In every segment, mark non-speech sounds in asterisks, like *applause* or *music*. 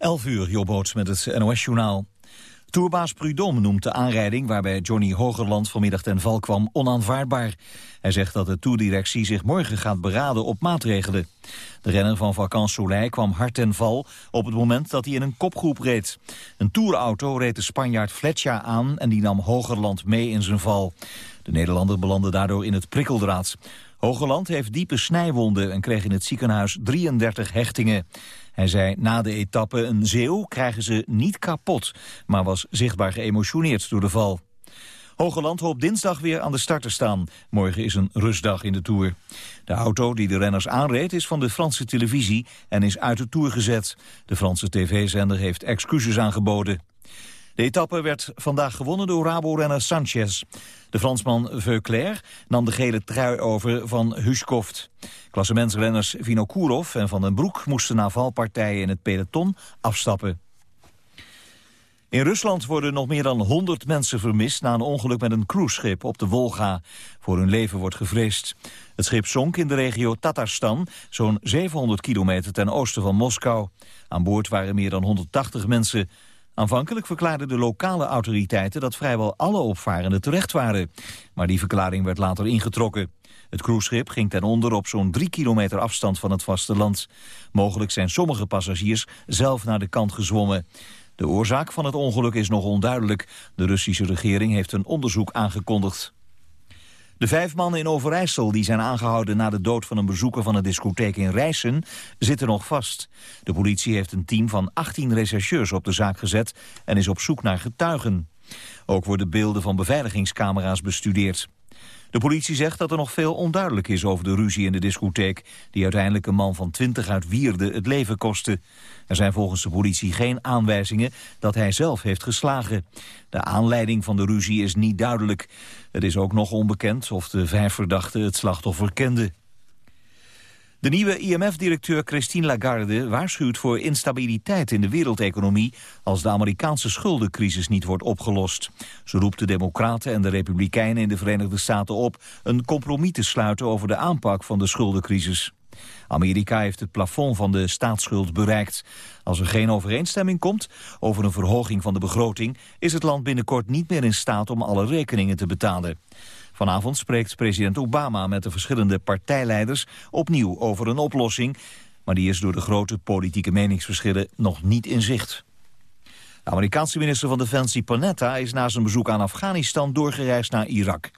11 uur, Jobboots met het NOS-journaal. Tourbaas Prudhomme noemt de aanrijding waarbij Johnny Hogerland vanmiddag ten val kwam onaanvaardbaar. Hij zegt dat de toerdirectie zich morgen gaat beraden op maatregelen. De renner van Vacances Soleil kwam hard ten val op het moment dat hij in een kopgroep reed. Een tourauto reed de Spanjaard Fletcher aan en die nam Hogerland mee in zijn val. De Nederlander belandde daardoor in het prikkeldraad. Hogerland heeft diepe snijwonden en kreeg in het ziekenhuis 33 hechtingen. Hij zei na de etappe een zeeuw krijgen ze niet kapot, maar was zichtbaar geëmotioneerd door de val. Hogeland hoopt dinsdag weer aan de start te staan. Morgen is een rustdag in de Tour. De auto die de renners aanreed is van de Franse televisie en is uit de Tour gezet. De Franse tv-zender heeft excuses aangeboden. De etappe werd vandaag gewonnen door Rabo-renner Sanchez. De Fransman Veuclair nam de gele trui over van Huskoft. Klassementsrenners Vinokourov en Van den Broek moesten na valpartijen in het peloton afstappen. In Rusland worden nog meer dan 100 mensen vermist na een ongeluk met een cruiseschip op de Wolga. Voor hun leven wordt gevreesd. Het schip zonk in de regio Tatarstan, zo'n 700 kilometer ten oosten van Moskou. Aan boord waren meer dan 180 mensen. Aanvankelijk verklaarden de lokale autoriteiten dat vrijwel alle opvarenden terecht waren. Maar die verklaring werd later ingetrokken. Het cruiseschip ging ten onder op zo'n drie kilometer afstand van het vasteland. Mogelijk zijn sommige passagiers zelf naar de kant gezwommen. De oorzaak van het ongeluk is nog onduidelijk. De Russische regering heeft een onderzoek aangekondigd. De vijf mannen in Overijssel die zijn aangehouden na de dood van een bezoeker van een discotheek in Rijssen zitten nog vast. De politie heeft een team van 18 rechercheurs op de zaak gezet en is op zoek naar getuigen. Ook worden beelden van beveiligingscamera's bestudeerd. De politie zegt dat er nog veel onduidelijk is over de ruzie in de discotheek... die uiteindelijk een man van 20 uit Wierde het leven kostte. Er zijn volgens de politie geen aanwijzingen dat hij zelf heeft geslagen. De aanleiding van de ruzie is niet duidelijk. Het is ook nog onbekend of de vijf verdachten het slachtoffer kenden. De nieuwe IMF-directeur Christine Lagarde waarschuwt voor instabiliteit in de wereldeconomie als de Amerikaanse schuldencrisis niet wordt opgelost. Ze roept de Democraten en de Republikeinen in de Verenigde Staten op een compromis te sluiten over de aanpak van de schuldencrisis. Amerika heeft het plafond van de staatsschuld bereikt. Als er geen overeenstemming komt over een verhoging van de begroting... is het land binnenkort niet meer in staat om alle rekeningen te betalen. Vanavond spreekt president Obama met de verschillende partijleiders opnieuw over een oplossing, maar die is door de grote politieke meningsverschillen nog niet in zicht. De Amerikaanse minister van Defensie Panetta is na zijn bezoek aan Afghanistan doorgereisd naar Irak.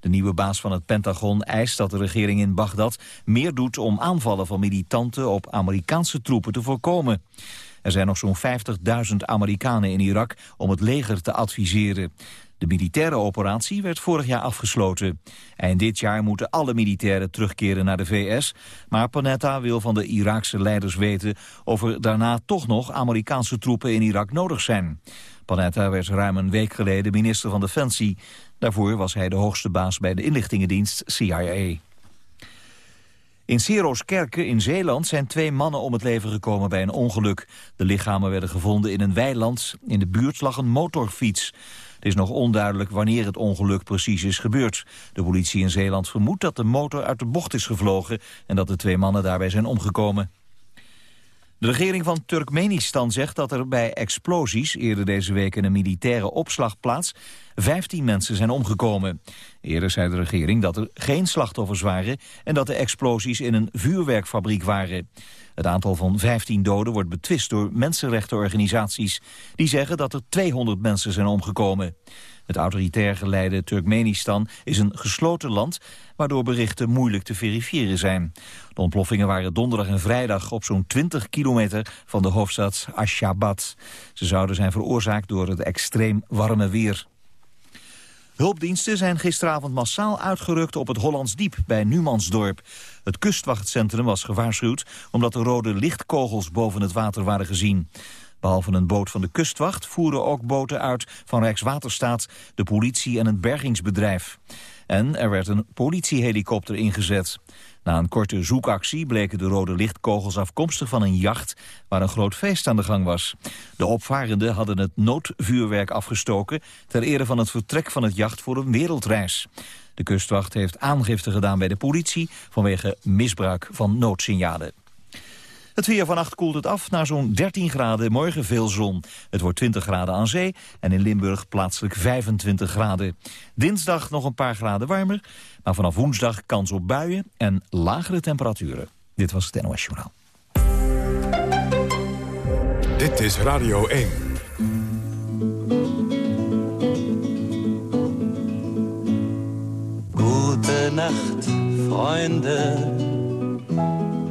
De nieuwe baas van het Pentagon eist dat de regering in Bagdad meer doet om aanvallen van militanten op Amerikaanse troepen te voorkomen. Er zijn nog zo'n 50.000 Amerikanen in Irak om het leger te adviseren. De militaire operatie werd vorig jaar afgesloten. Eind dit jaar moeten alle militairen terugkeren naar de VS... maar Panetta wil van de Iraakse leiders weten... of er daarna toch nog Amerikaanse troepen in Irak nodig zijn. Panetta werd ruim een week geleden minister van Defensie. Daarvoor was hij de hoogste baas bij de inlichtingendienst CIA. In Seroskerke in Zeeland zijn twee mannen om het leven gekomen bij een ongeluk. De lichamen werden gevonden in een weiland. In de buurt lag een motorfiets. Het is nog onduidelijk wanneer het ongeluk precies is gebeurd. De politie in Zeeland vermoedt dat de motor uit de bocht is gevlogen... en dat de twee mannen daarbij zijn omgekomen. De regering van Turkmenistan zegt dat er bij explosies... eerder deze week in een militaire opslagplaats... 15 mensen zijn omgekomen. Eerder zei de regering dat er geen slachtoffers waren... en dat de explosies in een vuurwerkfabriek waren. Het aantal van 15 doden wordt betwist door mensenrechtenorganisaties. Die zeggen dat er 200 mensen zijn omgekomen. Het autoritair geleide Turkmenistan is een gesloten land... waardoor berichten moeilijk te verifiëren zijn. De ontploffingen waren donderdag en vrijdag op zo'n 20 kilometer van de hoofdstad Ashgabat. Ze zouden zijn veroorzaakt door het extreem warme weer. Hulpdiensten zijn gisteravond massaal uitgerukt op het Hollands Diep bij Numansdorp. Het kustwachtcentrum was gewaarschuwd omdat er rode lichtkogels boven het water waren gezien. Behalve een boot van de kustwacht voeren ook boten uit van Rijkswaterstaat, de politie en een bergingsbedrijf. En er werd een politiehelikopter ingezet. Na een korte zoekactie bleken de rode lichtkogels afkomstig van een jacht waar een groot feest aan de gang was. De opvarenden hadden het noodvuurwerk afgestoken ter ere van het vertrek van het jacht voor een wereldreis. De kustwacht heeft aangifte gedaan bij de politie vanwege misbruik van noodsignalen. Het weer vannacht koelt het af naar zo'n 13 graden. Morgen veel zon. Het wordt 20 graden aan zee en in Limburg plaatselijk 25 graden. Dinsdag nog een paar graden warmer. Maar vanaf woensdag kans op buien en lagere temperaturen. Dit was het NOS Journaal. Dit is Radio 1. Gute Nacht, Freunde.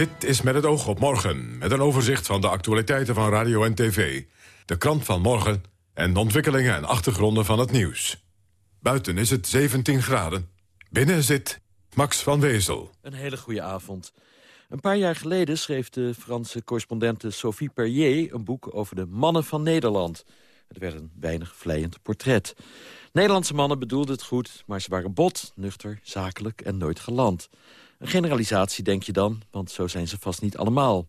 Dit is met het oog op morgen, met een overzicht van de actualiteiten van radio en tv. De krant van morgen en de ontwikkelingen en achtergronden van het nieuws. Buiten is het 17 graden. Binnen zit Max van Wezel. Een hele goede avond. Een paar jaar geleden schreef de Franse correspondente Sophie Perrier... een boek over de mannen van Nederland. Het werd een weinig vleiend portret. Nederlandse mannen bedoelden het goed, maar ze waren bot, nuchter, zakelijk en nooit geland. Een generalisatie denk je dan, want zo zijn ze vast niet allemaal.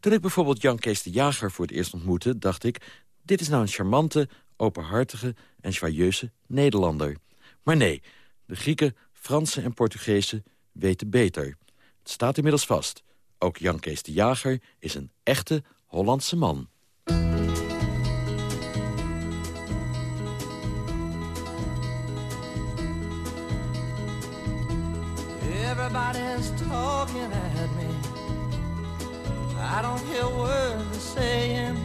Toen ik bijvoorbeeld Jan Kees de Jager voor het eerst ontmoette... dacht ik, dit is nou een charmante, openhartige en joyeuze Nederlander. Maar nee, de Grieken, Fransen en Portugezen weten beter. Het staat inmiddels vast. Ook Jan Kees de Jager is een echte Hollandse man. Everybody's talking at me. I don't hear words they're saying,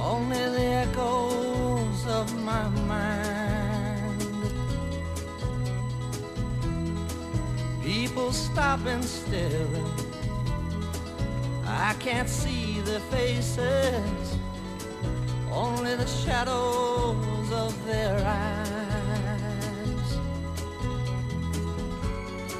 only the echoes of my mind. People stop and staring. I can't see their faces, only the shadows of their eyes.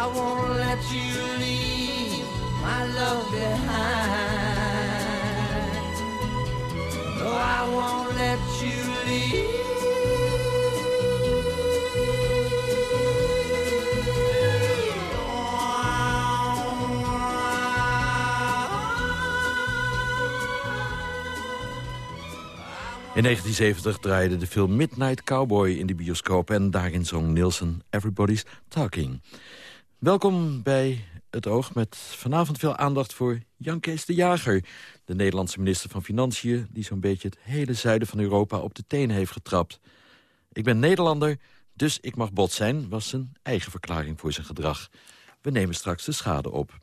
I won't let you leave my love behind. No, I won't let you leave. In 1970 draaide de film Midnight Cowboy in de bioscoop... en daarin zong Nielsen Everybody's Talking. Welkom bij Het Oog met vanavond veel aandacht voor Jan Kees de Jager... de Nederlandse minister van Financiën... die zo'n beetje het hele zuiden van Europa op de teen heeft getrapt. Ik ben Nederlander, dus ik mag bot zijn... was zijn eigen verklaring voor zijn gedrag. We nemen straks de schade op.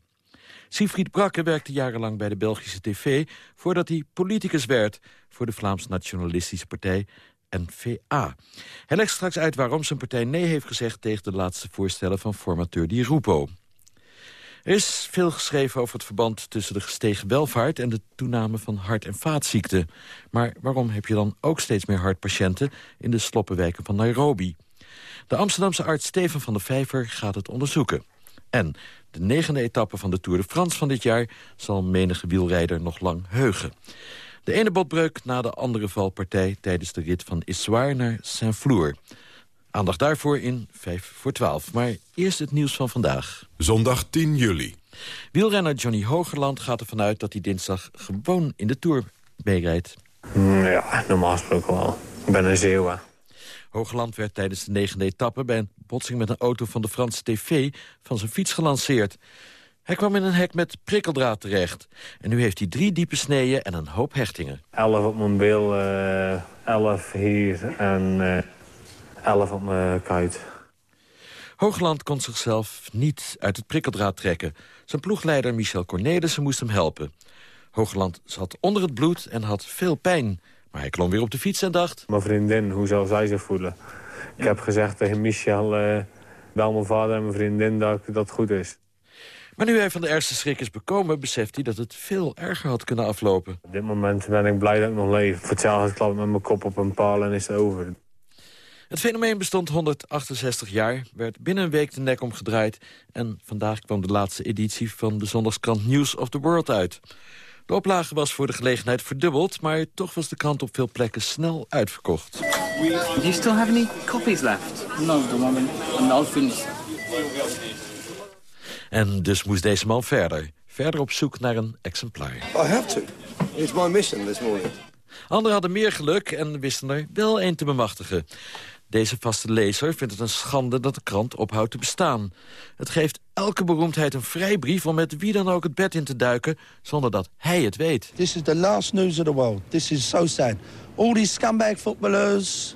Siegfried Brakke werkte jarenlang bij de Belgische tv... voordat hij politicus werd voor de Vlaams Nationalistische Partij... N-VA. Hij legt straks uit waarom zijn partij nee heeft gezegd... tegen de laatste voorstellen van formateur Di Rupo. Er is veel geschreven over het verband tussen de gestegen welvaart... en de toename van hart- en vaatziekten. Maar waarom heb je dan ook steeds meer hartpatiënten... in de sloppenwijken van Nairobi? De Amsterdamse arts Steven van der Vijver gaat het onderzoeken. En de negende etappe van de Tour de France van dit jaar... zal menige wielrijder nog lang heugen. De ene botbreuk na de andere valpartij... tijdens de rit van Issoire naar Saint-Flour. Aandacht daarvoor in 5 voor 12. Maar eerst het nieuws van vandaag. Zondag 10 juli. Wielrenner Johnny Hogerland gaat ervan uit dat hij dinsdag gewoon in de Tour meerijdt. Mm, Ja, normaal gesproken wel. Ik ben een Zeeuwen. Hoogland werd tijdens de negende etappe... bij een botsing met een auto van de Franse TV van zijn fiets gelanceerd. Hij kwam in een hek met prikkeldraad terecht. En nu heeft hij drie diepe sneeën en een hoop hechtingen. 11 op mijn bil, eh 11 hier en eh 11 op mijn kuit. Hoogland kon zichzelf niet uit het prikkeldraad trekken. Zijn ploegleider Michel Cornelissen moest hem helpen. Hoogland zat onder het bloed en had veel pijn. Maar hij klom weer op de fiets en dacht... Mijn vriendin, hoe zal zij zich voelen? Ik heb gezegd tegen Michel, eh bel mijn vader en mijn vriendin dat dat goed is. Maar nu hij van de ergste schrik is bekomen... beseft hij dat het veel erger had kunnen aflopen. Op dit moment ben ik blij dat ik nog leef. Voor hetzelfde klap met mijn kop op een paal en is het over. Het fenomeen bestond 168 jaar, werd binnen een week de nek omgedraaid... en vandaag kwam de laatste editie van de zondagskrant News of the World uit. De oplage was voor de gelegenheid verdubbeld... maar toch was de krant op veel plekken snel uitverkocht. Do you still have any copies left? No, the moment. And I'll finish. En dus moest deze man verder. Verder op zoek naar een exemplaar. I have to. It's my mission this morning. Anderen hadden meer geluk en wisten er wel een te bemachtigen. Deze vaste lezer vindt het een schande dat de krant ophoudt te bestaan. Het geeft elke beroemdheid een vrijbrief om met wie dan ook het bed in te duiken... zonder dat hij het weet. This is the last news of the world. This is so sad. All these scumbag footballers,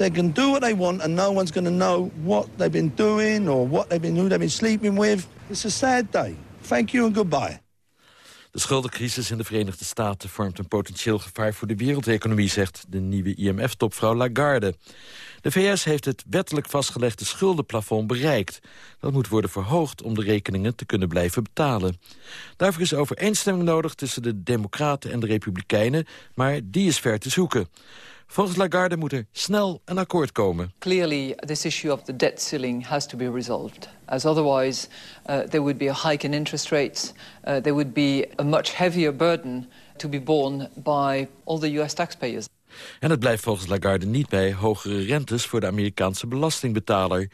they can do what they want and no one's going to know what they've been doing or what they've been, who they've been sleeping with. It's a sad day. Thank you and goodbye. De schuldencrisis in de Verenigde Staten vormt een potentieel gevaar voor de wereldeconomie, zegt de nieuwe IMF-topvrouw Lagarde. De VS heeft het wettelijk vastgelegde schuldenplafond bereikt. Dat moet worden verhoogd om de rekeningen te kunnen blijven betalen. Daarvoor is overeenstemming nodig tussen de Democraten en de Republikeinen, maar die is ver te zoeken. Volgens Lagarde moet er snel een akkoord komen. Clearly, this issue of the debt ceiling has to be resolved, as otherwise uh, there would be a hike in interest rates, uh, there would be a much heavier burden to be borne by all the US taxpayers. En het blijft volgens Lagarde niet bij hogere rentes voor de Amerikaanse belastingbetaler.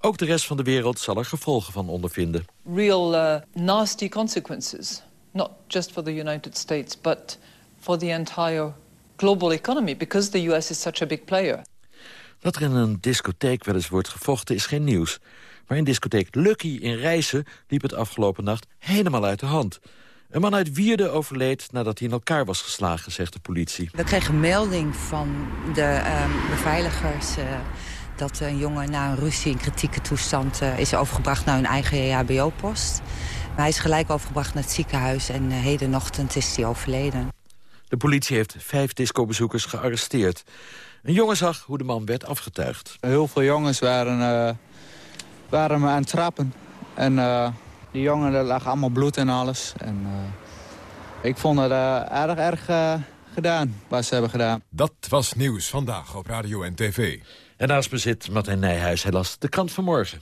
Ook de rest van de wereld zal er gevolgen van ondervinden. Real uh, nasty consequences, not just for the United States, but for the entire global economy, because the US is such a big player. Dat er in een discotheek wel eens wordt gevochten is geen nieuws. Maar in discotheek Lucky in Rijssen liep het afgelopen nacht helemaal uit de hand. Een man uit Wierde overleed nadat hij in elkaar was geslagen, zegt de politie. We kregen melding van de ehm, beveiligers... eh, dat een jongen na een ruzie in kritieke toestand eh, is overgebracht naar hun eigen EHBO-post. Maar hij is gelijk overgebracht naar het ziekenhuis en uh, hedenochtend is hij overleden. De politie heeft vijf discobezoekers gearresteerd. Een jongen zag hoe de man werd afgetuigd. Heel veel jongens waren, uh, waren me aan het trappen. En uh, die jongen, er lag allemaal bloed en alles. En uh, ik vond het erg, erg gedaan, wat ze hebben gedaan. Dat was Nieuws Vandaag op Radio en TV. En naast me zit Martijn Nijhuis, helaas de krant van morgen.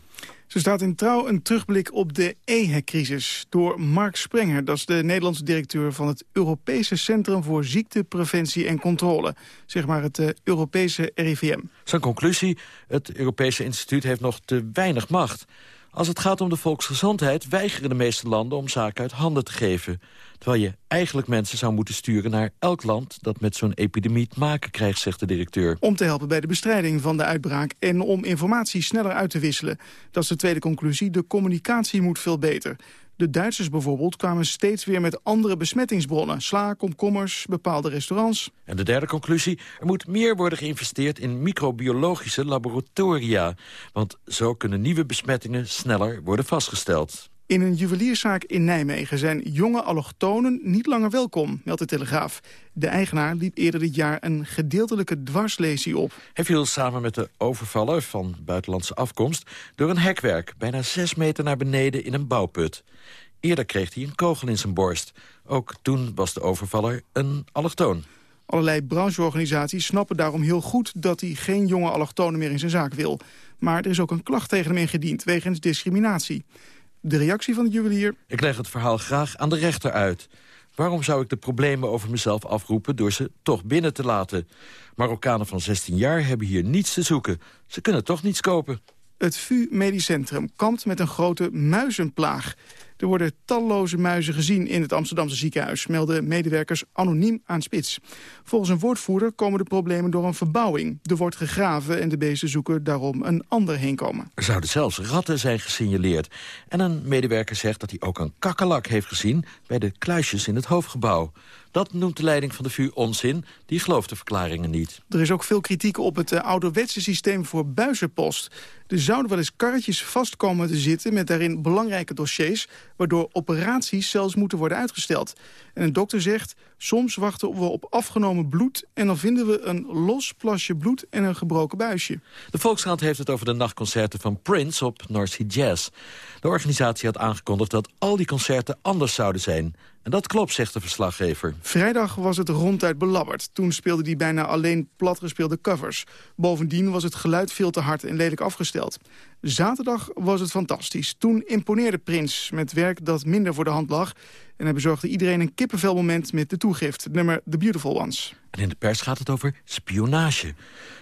Zo staat in Trouw een terugblik op de EHEC-crisis door Mark Sprenger. Dat is de Nederlandse directeur van het Europese Centrum voor Ziektepreventie en Controle. Zeg maar het uh, Europese RIVM. Zijn conclusie, het Europese instituut heeft nog te weinig macht. Als het gaat om de volksgezondheid weigeren de meeste landen om zaken uit handen te geven. Terwijl je eigenlijk mensen zou moeten sturen naar elk land dat met zo'n epidemie te maken krijgt, zegt de directeur. Om te helpen bij de bestrijding van de uitbraak en om informatie sneller uit te wisselen. Dat is de tweede conclusie. De communicatie moet veel beter. De Duitsers bijvoorbeeld kwamen steeds weer met andere besmettingsbronnen. Sla, komkommers, bepaalde restaurants. En de derde conclusie, er moet meer worden geïnvesteerd in microbiologische laboratoria. Want zo kunnen nieuwe besmettingen sneller worden vastgesteld. In een juwelierszaak in Nijmegen zijn jonge allochtonen niet langer welkom, meldt de Telegraaf. De eigenaar liep eerder dit jaar een gedeeltelijke dwarslesie op. Hij viel samen met de overvaller van buitenlandse afkomst... door een hekwerk, bijna zes meter naar beneden in een bouwput. Eerder kreeg hij een kogel in zijn borst. Ook toen was de overvaller een allochtoon. Allerlei brancheorganisaties snappen daarom heel goed... dat hij geen jonge allochtonen meer in zijn zaak wil. Maar er is ook een klacht tegen hem ingediend wegens discriminatie. De reactie van de juwelier... Ik leg het verhaal graag aan de rechter uit. Waarom zou ik de problemen over mezelf afroepen door ze toch binnen te laten? Marokkanen van 16 jaar hebben hier niets te zoeken. Ze kunnen toch niets kopen. Het VU Medisch Centrum kampt met een grote muizenplaag. Er worden talloze muizen gezien in het Amsterdamse ziekenhuis... melden medewerkers anoniem aan Spits. Volgens een woordvoerder komen de problemen door een verbouwing. Er wordt gegraven en de beesten zoeken daarom een ander heenkomen. Er zouden zelfs ratten zijn gesignaleerd. En een medewerker zegt dat hij ook een kakkelak heeft gezien... bij de kluisjes in het hoofdgebouw. Dat noemt de leiding van de VU onzin. Die gelooft de verklaringen niet. Er is ook veel kritiek op het uh, ouderwetse systeem voor buizenpost. Er zouden wel eens karretjes vastkomen te zitten met daarin belangrijke dossiers... waardoor operaties zelfs moeten worden uitgesteld. En een dokter zegt, soms wachten we op afgenomen bloed... en dan vinden we een los plasje bloed en een gebroken buisje. De Volkskrant heeft het over de nachtconcerten van Prince op North Sea Jazz. De organisatie had aangekondigd dat al die concerten anders zouden zijn... Dat klopt, zegt de verslaggever. Vrijdag was het ronduit belabberd. Toen speelde hij bijna alleen platgespeelde covers. Bovendien was het geluid veel te hard en lelijk afgesteld. Zaterdag was het fantastisch. Toen imponeerde Prins met werk dat minder voor de hand lag... en hij bezorgde iedereen een kippenvelmoment met de toegift. Het nummer The Beautiful Ones. En in de pers gaat het over spionage.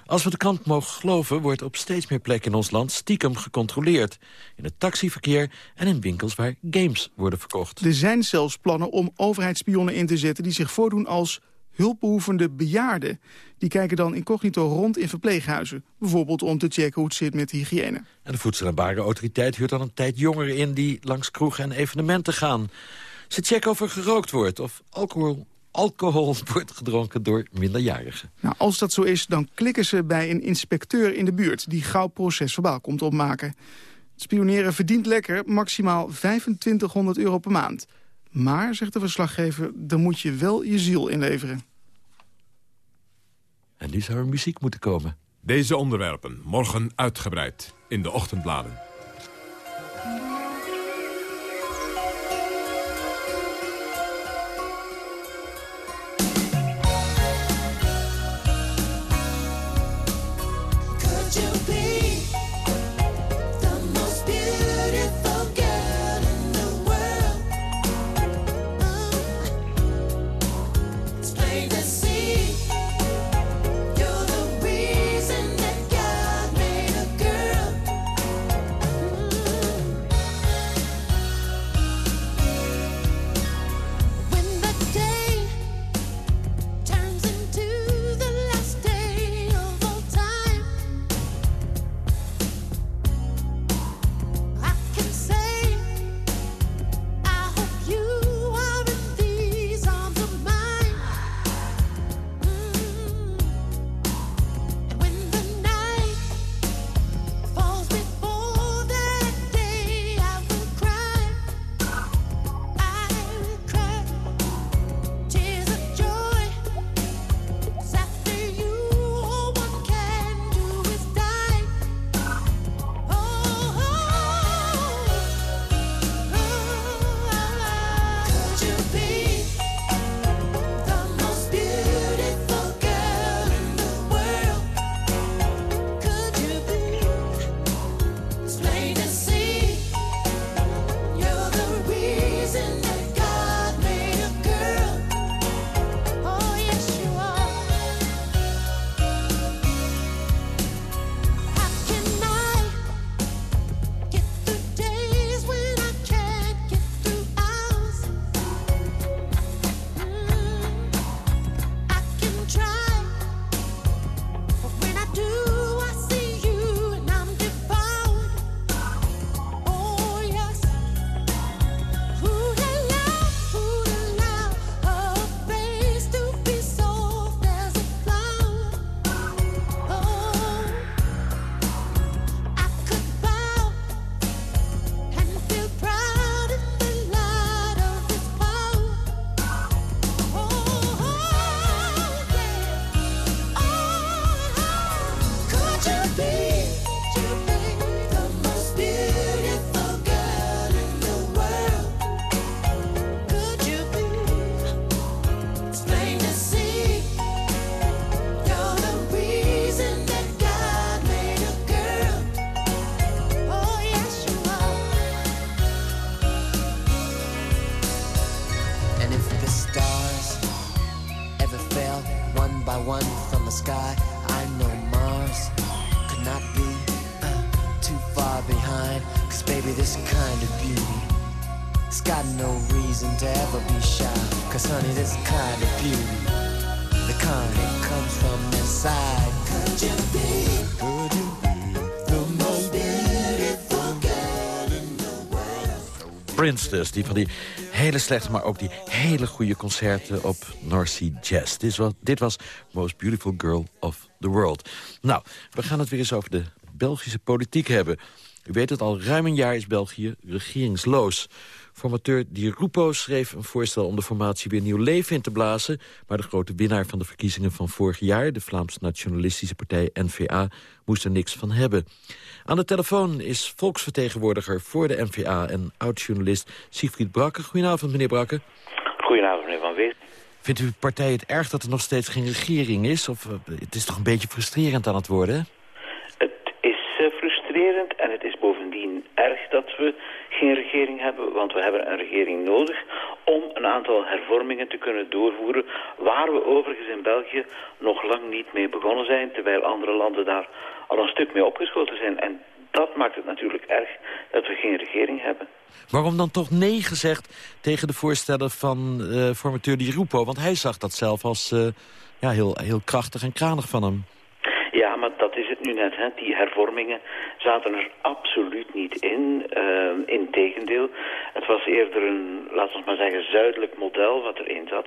Als we de krant mogen geloven, wordt op steeds meer plekken in ons land stiekem gecontroleerd. In het taxiverkeer en in winkels waar games worden verkocht. Er zijn zelfs plannen om overheidsspionnen in te zetten die zich voordoen als hulpbehoevende bejaarden. Die kijken dan incognito rond in verpleeghuizen. Bijvoorbeeld om te checken hoe het zit met hygiëne. En de Voedsel- en Warenautoriteit huurt dan een tijd jongeren in... die langs kroegen en evenementen gaan. Ze checken of er gerookt wordt of alcohol alcohol *laughs* wordt gedronken door minderjarigen. Nou, als dat zo is, dan klikken ze bij een inspecteur in de buurt... die gauw procesverbaal komt opmaken. Spioneren verdient lekker, maximaal 2500 euro per maand. Maar, zegt de verslaggever, dan moet je wel je ziel inleveren. En nu zou er muziek moeten komen. Deze onderwerpen morgen uitgebreid in de ochtendbladen. Prince dus, die van die hele slechte, maar ook die hele goede concerten op North Sea Jazz. Dit was, dit was Most Beautiful Girl of the World. Nou, we gaan het weer eens over de Belgische politiek hebben. U weet het, al ruim een jaar is België regeringsloos. Formateur Di Rupo schreef een voorstel om de formatie weer nieuw leven in te blazen. Maar de grote winnaar van de verkiezingen van vorig jaar... de Vlaams Nationalistische Partij N-VA, moest er niks van hebben. Aan de telefoon is volksvertegenwoordiger voor de N-VA... en oud-journalist Siegfried Brakke. Goedenavond, meneer Brakke. Goedenavond, meneer Van Wees. Vindt uw partij het erg dat er nog steeds geen regering is? Of uh, het is toch een beetje frustrerend aan het worden? Het is uh, frustrerend en het is bovendien erg dat we geen regering hebben, want we hebben een regering nodig om een aantal hervormingen te kunnen doorvoeren, waar we overigens in België nog lang niet mee begonnen zijn, terwijl andere landen daar al een stuk mee opgeschoten zijn. En dat maakt het natuurlijk erg dat we geen regering hebben. Waarom dan toch nee gezegd tegen de voorstellen van uh, formateur Di Rupo? Want hij zag dat zelf als uh, ja, heel, heel krachtig en kranig van hem. Dat is het nu net. Hè. Die hervormingen zaten er absoluut niet in. Uh, Integendeel, het was eerder een, laten we maar zeggen, zuidelijk model wat erin zat.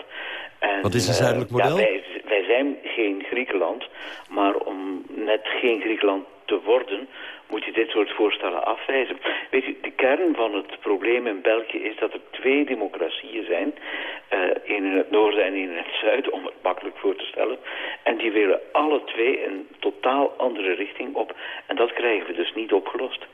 En, wat is een zuidelijk model? Ja, wij, wij zijn geen Griekenland, maar om net geen Griekenland te worden, moet je dit soort voorstellen afwijzen. Weet u, de kern van het probleem in België is dat er twee democratieën zijn. Uh, één in het noorden en één in het zuiden, om het makkelijk voor te stellen. En die willen alle twee een totaal andere richting op. En dat krijgen we dus niet opgelost.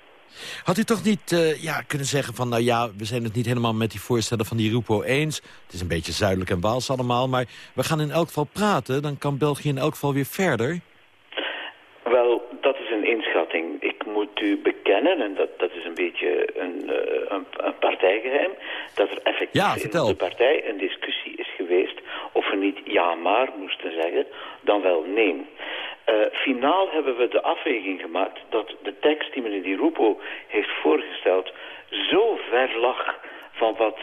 Had u toch niet uh, ja, kunnen zeggen van... nou ja, we zijn het niet helemaal met die voorstellen van die Rupo eens. Het is een beetje zuidelijk en waals allemaal. Maar we gaan in elk geval praten. Dan kan België in elk geval weer verder. Wel, dat is een inschatting. Ik moet u bekennen, en dat, dat is een beetje een, uh, een, een, partijgeheim... dat er effectief ja, in de partij een discussie is geweest... of we niet ja maar moesten zeggen, dan wel nee. Uh, finaal hebben we de afweging gemaakt dat de tekst die meneer Di Rupo heeft voorgesteld... zo ver lag van wat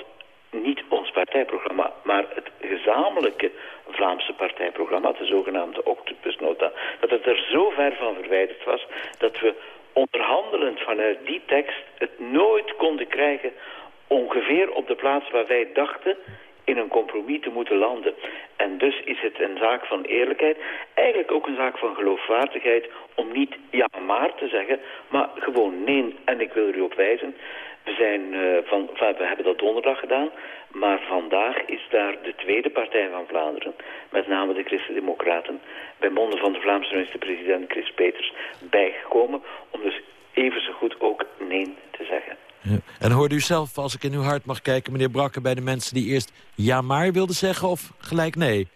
niet ons partijprogramma, maar het gezamenlijke Vlaamse partijprogramma, de zogenaamde Octopusnota, dat het er zo ver van verwijderd was dat we onderhandelend vanuit die tekst het nooit konden krijgen ongeveer op de plaats waar wij dachten in een compromis te moeten landen. En dus is het een zaak van eerlijkheid, eigenlijk ook een zaak van geloofwaardigheid om niet ja maar te zeggen, maar gewoon nee. En ik wil er u op wijzen, we, zijn, uh, van, enfin, we hebben dat donderdag gedaan, maar vandaag is daar de tweede partij van Vlaanderen, met name de Christen-Democraten, bij monden van de Vlaamse minister-president Chris Peters, bijgekomen om dus even zo goed ook nee te zeggen. Ja. En hoorde u zelf, als ik in uw hart mag kijken, meneer Brakke... bij de mensen die eerst ja maar wilden zeggen of gelijk nee?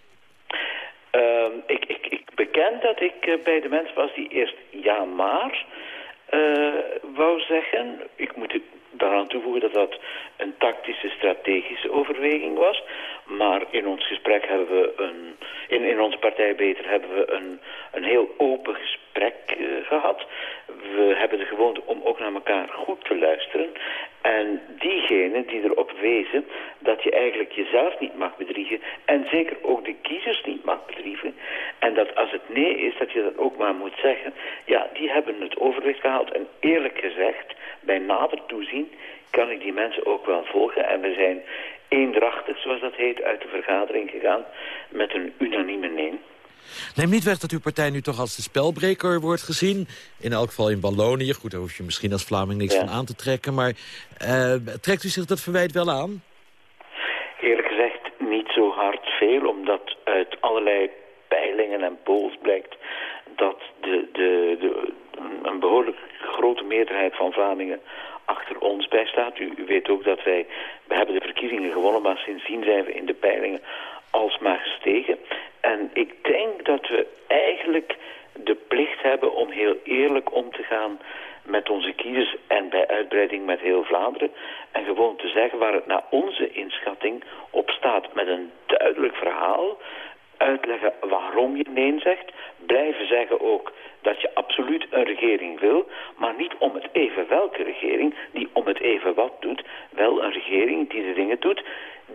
Uh, ik, ik, ik beken dat ik uh, bij de mensen was die eerst ja maar uh, wou zeggen. Ik moet daaraan toevoegen dat dat een tactische, strategische overweging was. Maar in ons gesprek hebben we een... In, in onze partij beter hebben we een, een heel open gesprek uh, gehad. We hebben de gewoonte om ook naar elkaar goed te luisteren. En diegenen die erop wezen dat je eigenlijk jezelf niet mag bedriegen... en zeker ook de kiezers niet mag bedriegen... en dat als het nee is, dat je dat ook maar moet zeggen... ja, die hebben het overwicht gehaald. En eerlijk gezegd, bij nader toezien kan ik die mensen ook wel volgen. En we zijn eendrachtig, zoals dat heet, uit de vergadering gegaan met een unanieme nee. Neem niet weg dat uw partij nu toch als de spelbreker wordt gezien. In elk geval in Wallonië. Goed, daar hoef je misschien als Vlaming niks ja. van aan te trekken. Maar uh, trekt u zich dat verwijt wel aan? Eerlijk gezegd niet zo hard veel. Omdat uit allerlei peilingen en polls blijkt dat de, de, de, een behoorlijk grote meerderheid van Vlamingen achter ons bij staat. U, u, weet ook dat wij, we hebben de verkiezingen gewonnen, maar sindsdien zijn we in de peilingen alsmaar gestegen. En ik denk dat we eigenlijk de plicht hebben om heel eerlijk om te gaan met onze kiezers en bij uitbreiding met heel Vlaanderen. En gewoon te zeggen waar het naar onze inschatting op staat. Met een duidelijk verhaal. Uitleggen waarom je nee zegt. Blijven zeggen ook dat je absoluut een regering wil, maar niet om het even welke regering, die om het even wat doet. Wel een regering die de dingen doet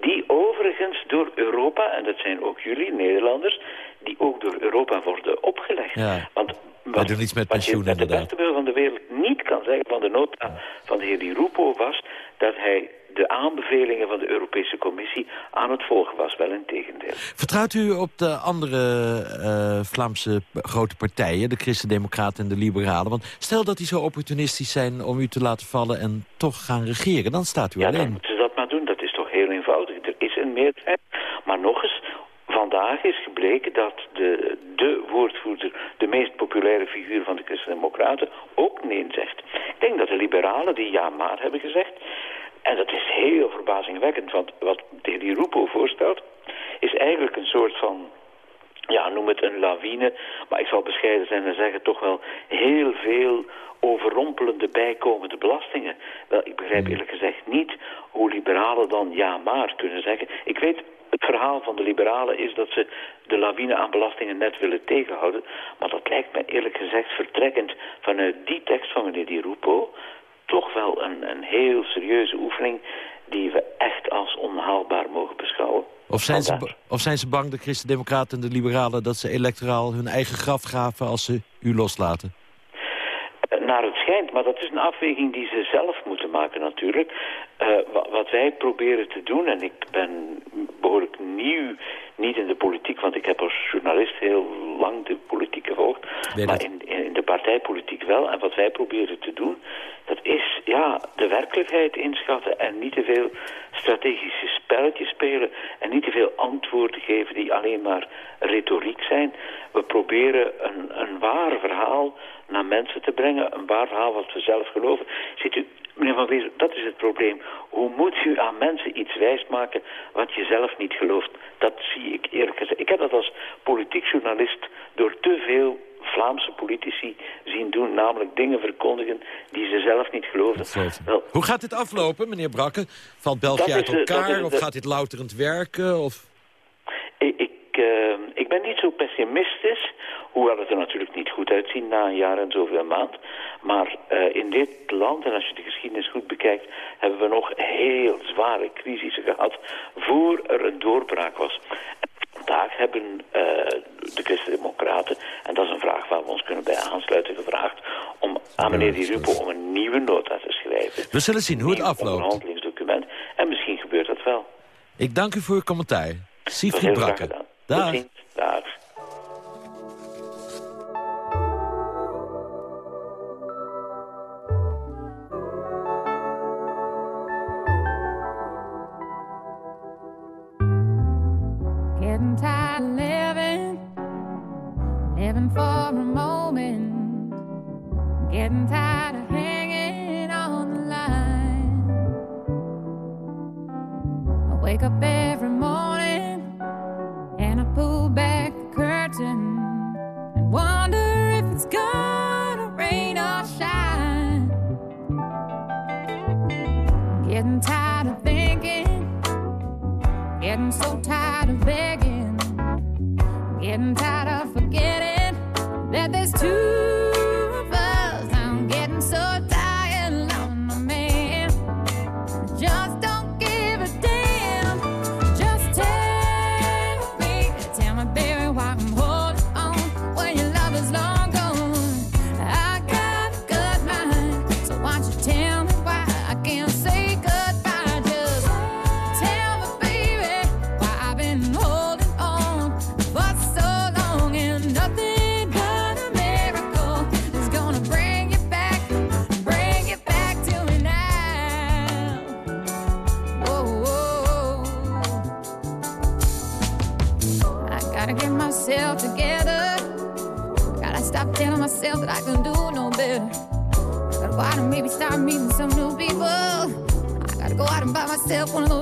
die overigens door Europa, en dat zijn ook jullie, Nederlanders, die ook door Europa worden opgelegd. Ja. Want Wij doen iets met wat je pensioen met de beste wil van de wereld niet kan zeggen van de nota van de heer Di Rupo was dat hij de aanbevelingen van de Europese Commissie aan het volgen was. Wel in tegendeel. Vertrouwt u op de andere eh, Vlaamse grote partijen, de Christen-Democraten en de Liberalen? Want stel dat die zo opportunistisch zijn om u te laten vallen en toch gaan regeren, dan staat u Ja, dan alleen. moeten ze dat maar doen. Dat is toch heel eenvoudig. Er is een meerderheid. Maar nog eens, vandaag is gebleken dat de, de woordvoerder, de meest populaire figuur van de Christen-Democraten, ook nee zegt. Ik denk dat de liberalen die ja maar hebben gezegd. En dat is heel verbazingwekkend, want wat de heer Di Rupo voorstelt, is eigenlijk een soort van ja, noem het een lawine, maar ik zal bescheiden zijn en zeggen toch wel heel veel overrompelende bijkomende belastingen. Wel, ik begrijp eerlijk gezegd niet hoe liberalen dan ja maar kunnen zeggen. Ik weet, het verhaal van de liberalen is dat ze de lawine aan belastingen net willen tegenhouden, maar dat lijkt me eerlijk gezegd vertrekkend vanuit die tekst van meneer Di Rupo toch wel een, een heel serieuze oefening die we echt als onhaalbaar mogen beschouwen. Of zijn, ze, of zijn ze bang, de Christen-Democraten en de Liberalen... dat ze electoraal hun eigen graf graven als ze u loslaten? Naar het schijnt, maar dat is een afweging die ze zelf moeten maken natuurlijk. Eh, wa- wat wij proberen te doen, en ik ben behoorlijk nieuw, niet in de politiek, want ik heb als journalist heel lang de politiek gevolgd, maar in, in de partijpolitiek wel. En wat wij proberen te doen, dat is ja, de werkelijkheid inschatten en niet te veel strategische spelletjes spelen en niet te veel antwoorden geven die alleen maar retoriek zijn. We proberen een, een waar verhaal naar mensen te brengen, een waar verhaal wat we zelf geloven. Ziet u, meneer Van Wezen, dat is het probleem. Hoe moet u aan mensen iets wijsmaken wat je zelf niet gelooft? Dat zie ik eerlijk gezegd. Ik heb dat als politiek journalist door te veel Vlaamse politici zien doen, namelijk dingen verkondigen die ze zelf niet geloofden. Wel, Hoe gaat dit aflopen, meneer Brakke? Valt België uit elkaar of gaat dit louterend werken? Of... Ik, ik, ben niet zo pessimistisch, hoewel het er natuurlijk niet goed uitziet na een jaar en zoveel maand. Maar eh, in dit land, en als je de geschiedenis goed bekijkt, hebben we nog heel zware crisissen gehad voor er een doorbraak was. En vandaag hebben eh, de Christen-Democraten, en dat is een vraag waar we ons kunnen bij aansluiten, gevraagd om aan meneer Di Rupo om een nieuwe nota te schrijven. We zullen zien hoe het Een afloopt. onderhandelingsdocument. En misschien gebeurt dat wel. Ik dank u voor uw commentaar. Siegfried Brakke. Dag. Tot.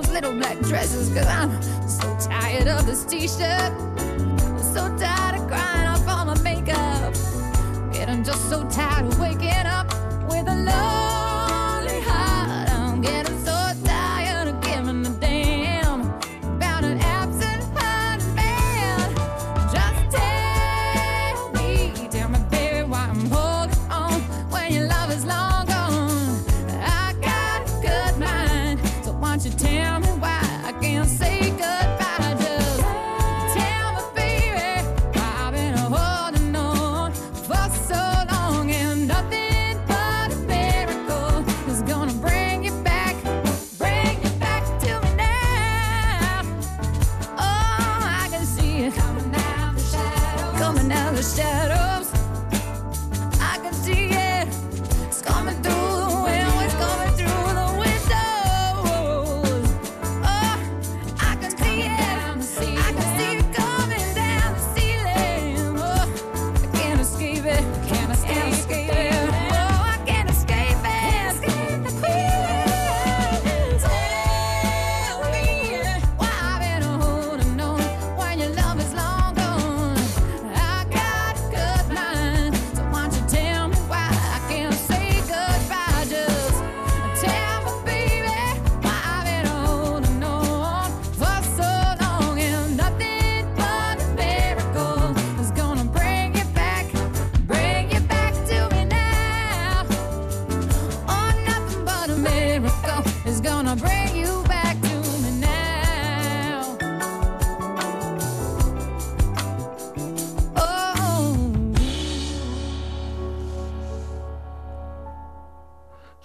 Little black dresses. Cause I'm so tired of this t-shirt. I'm so tired of crying off all my makeup. Yet I'm just so tired of waking up with a lonely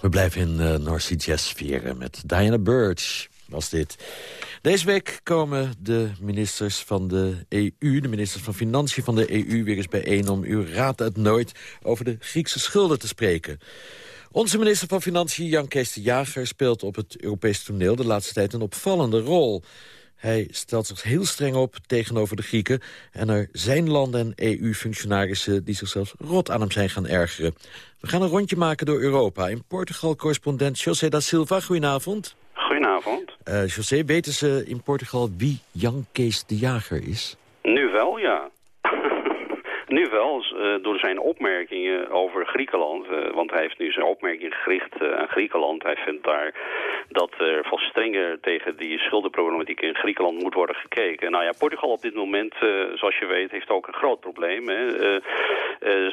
We blijven in uh, North Jazz sferen met Diana Birch was dit. Deze week komen de ministers van de EU, de ministers van Financiën van de EU... weer eens bijeen om, u raadt het nooit, over de Griekse schulden te spreken. Onze minister van Financiën, Jan Kees de Jager... speelt op het Europese toneel de laatste tijd een opvallende rol. Hij stelt zich heel streng op tegenover de Grieken... en er zijn landen en EU-functionarissen die zichzelf rot aan hem zijn gaan ergeren. We gaan een rondje maken door Europa. In Portugal correspondent José da Silva, goedenavond. Goedenavond. Uh, José, weten ze in Portugal wie Jan Kees de Jager is? Nu wel, ja. Nu wel, uh, door zijn opmerkingen over Griekenland. Uh, want hij heeft nu zijn opmerking gericht uh, aan Griekenland. Hij vindt daar dat er veel strenger tegen die schuldenproblematiek in Griekenland moet worden gekeken. Nou ja, Portugal op dit moment, zoals je weet, heeft ook een groot probleem.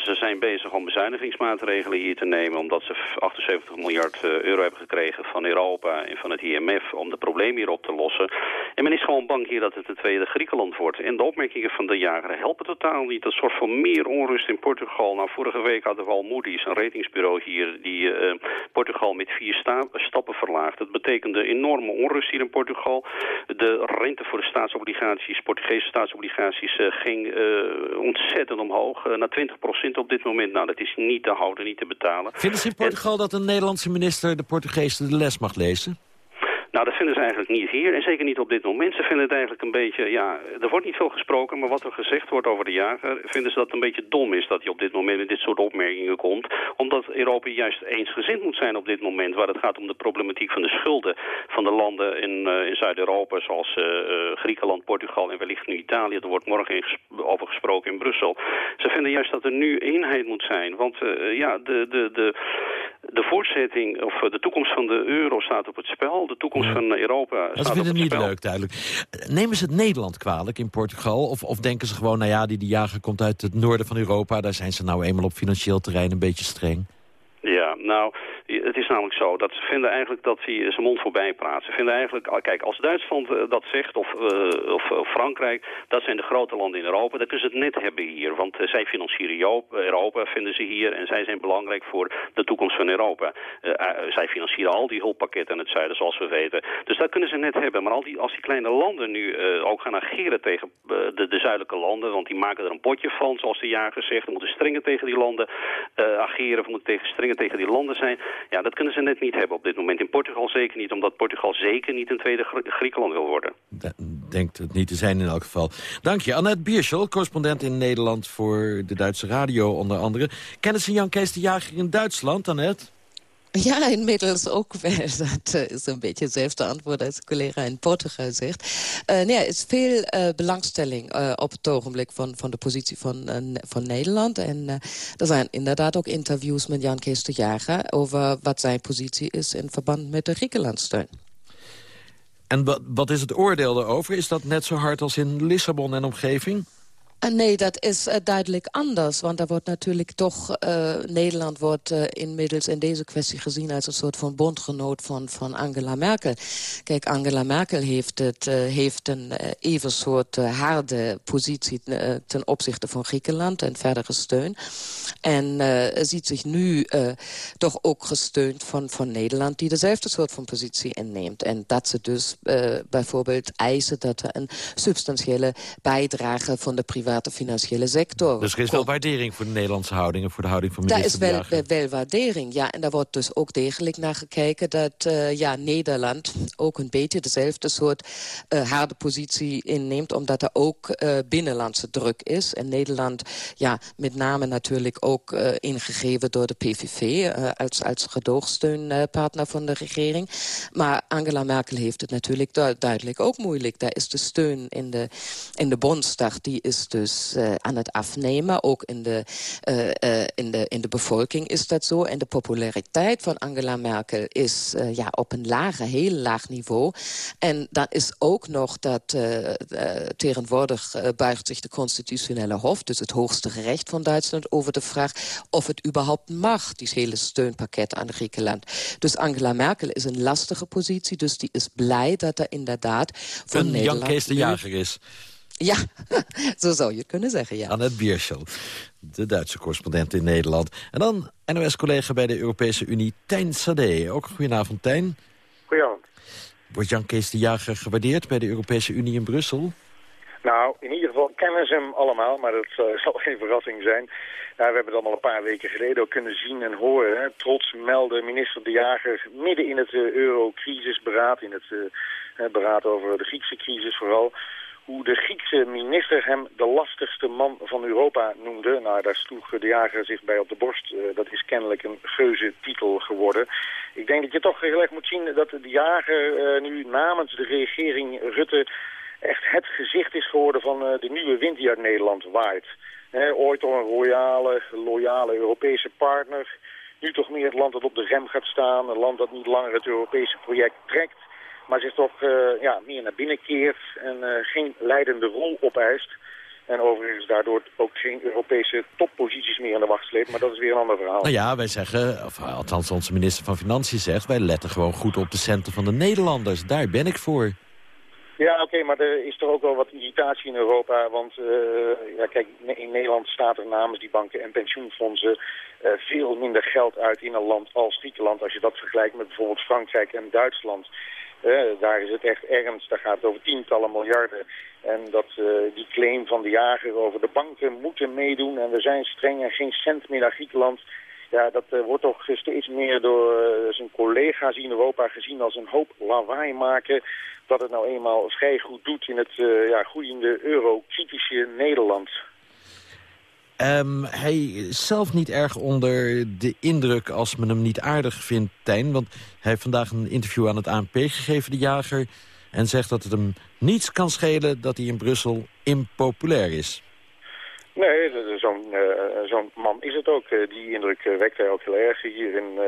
Ze zijn bezig om bezuinigingsmaatregelen hier te nemen... omdat ze 78 miljard euro hebben gekregen van Europa en van het IMF... om de problemen hier op te lossen. En men is gewoon bang hier dat het een tweede Griekenland wordt. En de opmerkingen van de jager helpen totaal niet. Dat soort van meer onrust in Portugal. Nou, vorige week hadden we al Moody's, een ratingsbureau hier... die uh, Portugal met vier sta stappen verlaagt. Dat betekende enorme onrust hier in Portugal. De rente voor de staatsobligaties, Portugese staatsobligaties... Uh, ging uh, ontzettend omhoog, naar 20% op dit moment. Nou, dat is niet te houden, niet te betalen. Vinden ze in Portugal en... dat een Nederlandse minister de Portugezen de les mag lezen? Nou, dat vinden ze eigenlijk niet hier en zeker niet op dit moment. Ze vinden het eigenlijk een beetje, ja, er wordt niet veel gesproken, maar wat er gezegd wordt over de jager, vinden ze dat het een beetje dom is dat hij op dit moment met dit soort opmerkingen komt. Omdat Europa juist eensgezind moet zijn op dit moment, waar het gaat om de problematiek van de schulden van de landen in, uh, in Zuid-Europa, zoals uh, uh, Griekenland, Portugal en wellicht nu Italië. Er wordt morgen over gesproken in Brussel. Ze vinden juist dat er nu eenheid moet zijn, want ja, de, de, de, de voortzetting of de toekomst van de euro staat op het spel. De toekomst van Europa Dat vinden het niet leuk, duidelijk. Nemen ze het Nederland kwalijk in Portugal? Of, of denken ze gewoon, nou ja, die, die jager komt uit het noorden van Europa... daar zijn ze nou eenmaal op financieel terrein een beetje streng? Ja, nou, het is namelijk zo dat ze vinden eigenlijk dat hij zijn mond voorbij praat. Ze vinden eigenlijk, kijk, als Duitsland dat zegt, of, uh, of, of, Frankrijk, dat zijn de grote landen in Europa, dan kunnen ze het net hebben hier. Want zij financieren Europa, vinden ze hier, en zij zijn belangrijk voor de toekomst van Europa. Zij financieren al die hulppakketten in het zuiden, zoals we weten. Dus dat kunnen ze net hebben. Maar al die, als die kleine landen nu ook gaan ageren tegen de, de, zuidelijke landen, want die maken er een potje van, zoals de jager zegt, we moeten strenger tegen die landen ageren, we moeten tegen, strenger tegen die landen zijn. Ja, dat kunnen ze net niet hebben op dit moment. In Portugal zeker niet, omdat Portugal zeker niet een tweede Griekenland wil worden. Denkt het niet te zijn in elk geval. Dank je. Annette Bierschel, correspondent in Nederland voor de Duitse radio onder andere. Kennen ze Jan Kees de Jager in Duitsland, Annette? Ja, inmiddels ook wel. *laughs* Dat uh, is een beetje hetzelfde antwoord als de collega in Portugal zegt. Uh, nee, er is veel uh, belangstelling op het ogenblik van, van de positie van, van Nederland. En er zijn inderdaad ook interviews met Jan Kees de Jager... over wat zijn positie is in verband met de Griekenlandsteun. En wat, wat is het oordeel daarover? Is dat net zo hard als in Lissabon en omgeving? Uh, nee, dat is uh, duidelijk anders. Want er wordt natuurlijk toch... Uh, Nederland wordt inmiddels in deze kwestie gezien... als een soort van bondgenoot van, van Angela Merkel. Kijk, Angela Merkel heeft, het, heeft een even soort harde positie... ten opzichte van Griekenland en verdere steun. En ziet zich nu toch ook gesteund van, van Nederland... die dezelfde soort van positie inneemt. En dat ze dus bijvoorbeeld eisen... dat er een substantiële bijdrage van de private private financiële sector. Dus er is wel waardering voor de Nederlandse houding... en voor de houding van minister Daar is wel, wel, waardering, ja. En daar wordt dus ook degelijk naar gekeken... dat uh, ja, Nederland ook een beetje dezelfde soort uh, harde positie inneemt... omdat er ook uh, binnenlandse druk is. En Nederland, ja, met name natuurlijk ook ingegeven door de PVV... als, als gedoogsteunpartner van de regering. Maar Angela Merkel heeft het natuurlijk duidelijk ook moeilijk. Daar is de steun in de, in de Bondsdag, die is dus dus uh, aan het afnemen. Ook in de, uh, uh, in, de, in de bevolking is dat zo. En de populariteit van Angela Merkel is ja, op een lage, heel laag niveau. En dan is ook nog dat tegenwoordig buigt zich de constitutionele hof... dus het hoogste gerecht van Duitsland over de vraag... of het überhaupt mag, die hele steunpakket aan Griekenland. Dus Angela Merkel is een lastige positie. Dus die is blij dat er inderdaad van een Nederland... Jan Kees de Jager is. Ja, *laughs* zo zou je het kunnen zeggen, ja. Annette Bierschow, de Duitse correspondent in Nederland. En dan NOS-collega bij de Europese Unie, Tijn Sade. Ook goedenavond, Tijn. Goedenavond. Wordt Jan Kees de Jager gewaardeerd bij de Europese Unie in Brussel? Nou, in ieder geval kennen ze hem allemaal, maar dat uh, *laughs* zal geen verrassing zijn. Ja, we hebben het allemaal een paar weken geleden ook kunnen zien en horen. Hè. Trots meldde minister De Jager midden in het uh, eurocrisisberaad, in het uh, beraad over de Griekse crisis vooral hoe de Griekse minister hem de lastigste man van Europa noemde. Nou, daar sloeg de jager zich bij op de borst. Uh, dat is kennelijk een geuze titel geworden. Ik denk dat je toch heel erg moet zien dat de jager uh, nu namens de regering Rutte echt het gezicht is geworden van uh, de nieuwe wind die uit Nederland waait. ooit toch een royale, loyale Europese partner. Nu toch meer het land dat op de rem gaat staan. Een land dat niet langer het Europese project trekt maar zich toch uh, ja, meer naar binnen keert en uh, geen leidende rol opeist. En overigens daardoor ook geen Europese topposities meer in de wacht sleept. Maar dat is weer een ander verhaal. Nou ja, wij zeggen, of althans onze minister van Financiën zegt... wij letten gewoon goed op de centen van de Nederlanders. Daar ben ik voor. Ja, oké, okay, maar er is toch ook wel wat irritatie in Europa. Want uh, ja, kijk, in Nederland staat er namens die banken en pensioenfondsen uh, veel minder geld uit in een land als Griekenland. Als je dat vergelijkt met bijvoorbeeld Frankrijk en Duitsland. Daar is het echt ernst. Daar gaat het over tientallen miljarden. En dat uh, die claim van de jager over de banken moeten meedoen en we zijn streng en geen cent meer naar Griekenland. Ja, dat uh, wordt toch steeds meer door zijn collega's in Europa gezien als een hoop lawaai maken. Dat het nou eenmaal vrij goed doet in het ja, groeiende euro-kritische Nederland. Um, hij is zelf niet erg onder de indruk als men hem niet aardig vindt, Tijn. Want hij heeft vandaag een interview aan het ANP gegeven, de jager... en zegt dat het hem niets kan schelen dat hij in Brussel impopulair is. Nee, zo'n uh, man is het ook. Uh, die indruk uh, wekt hij ook heel erg hier in,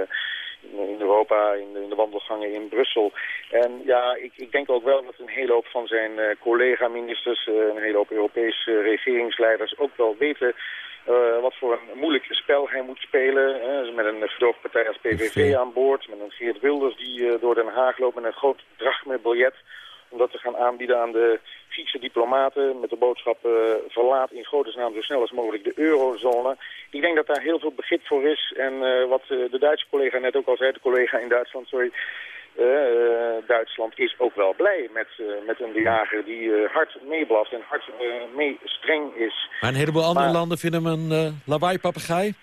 in Europa, in de, in de, wandelgangen in Brussel. En ja, ik, ik, denk ook wel dat een hele hoop van zijn collega-ministers... een hele hoop Europese regeringsleiders ook wel weten uh, wat voor een moeilijk spel hij moet spelen. Hè. Met een gedoogpartij als PVV aan boord. Met een Geert Wilders die uh, door Den Haag loopt met een groot drachmebiljet. Om dat te gaan aanbieden aan de Griekse diplomaten. Met de boodschap uh, verlaat in grote naam zo snel als mogelijk de eurozone. Ik denk dat daar heel veel begrip voor is. En wat de Duitse collega net ook al zei, de collega in Duitsland, sorry... Uh, Duitsland is ook wel blij met, uh, met een jager die uh, hard meeblaft en hard mee streng is. Maar een heleboel andere landen vinden hem een lawaai-papegaai?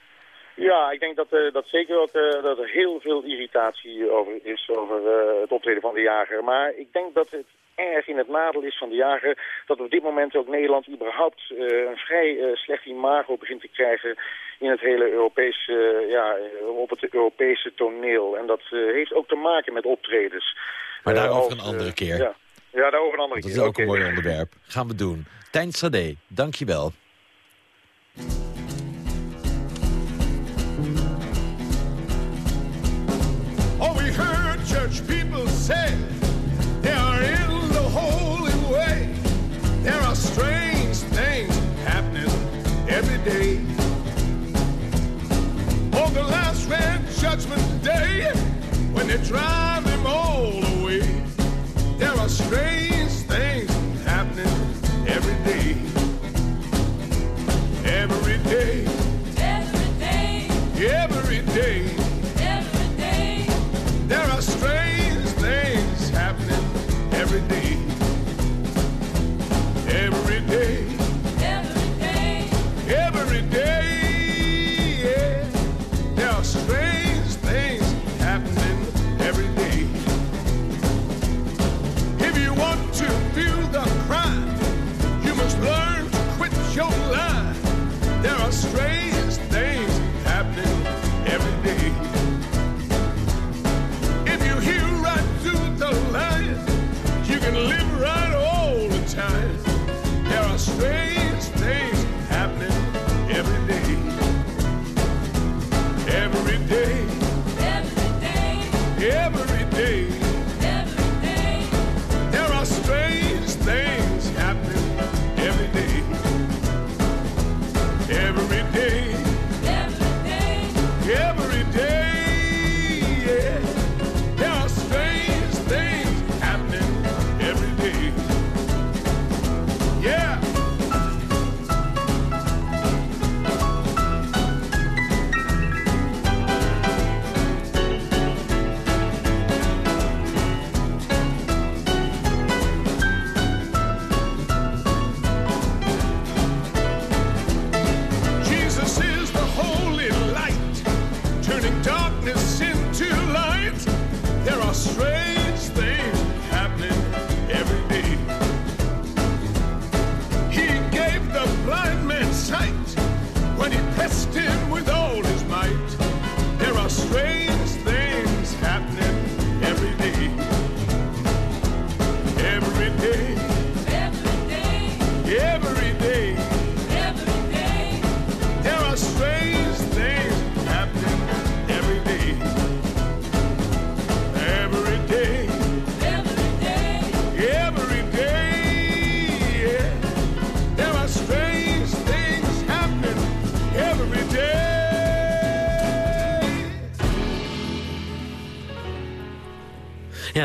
Ja, ik denk dat, dat zeker ook dat er heel veel irritatie over is over het optreden van de jager. Maar ik denk dat het erg in het nadeel is van de jager... dat op dit moment ook Nederland überhaupt een vrij slecht imago begint te krijgen in het hele Europese, uh, ja, op het Europese toneel. En dat uh, heeft ook te maken met optredens. Maar daarover een andere keer. Ja. ja, daarover een andere keer. Dat is ook okay. een mooi onderwerp. Gaan we doen. Tijn Sade, dank je wel. Oh, we heard church people say day. On the last red judgment day, when they drive him all away, there are strange things happening every day. Every day. Every day. Every There are strange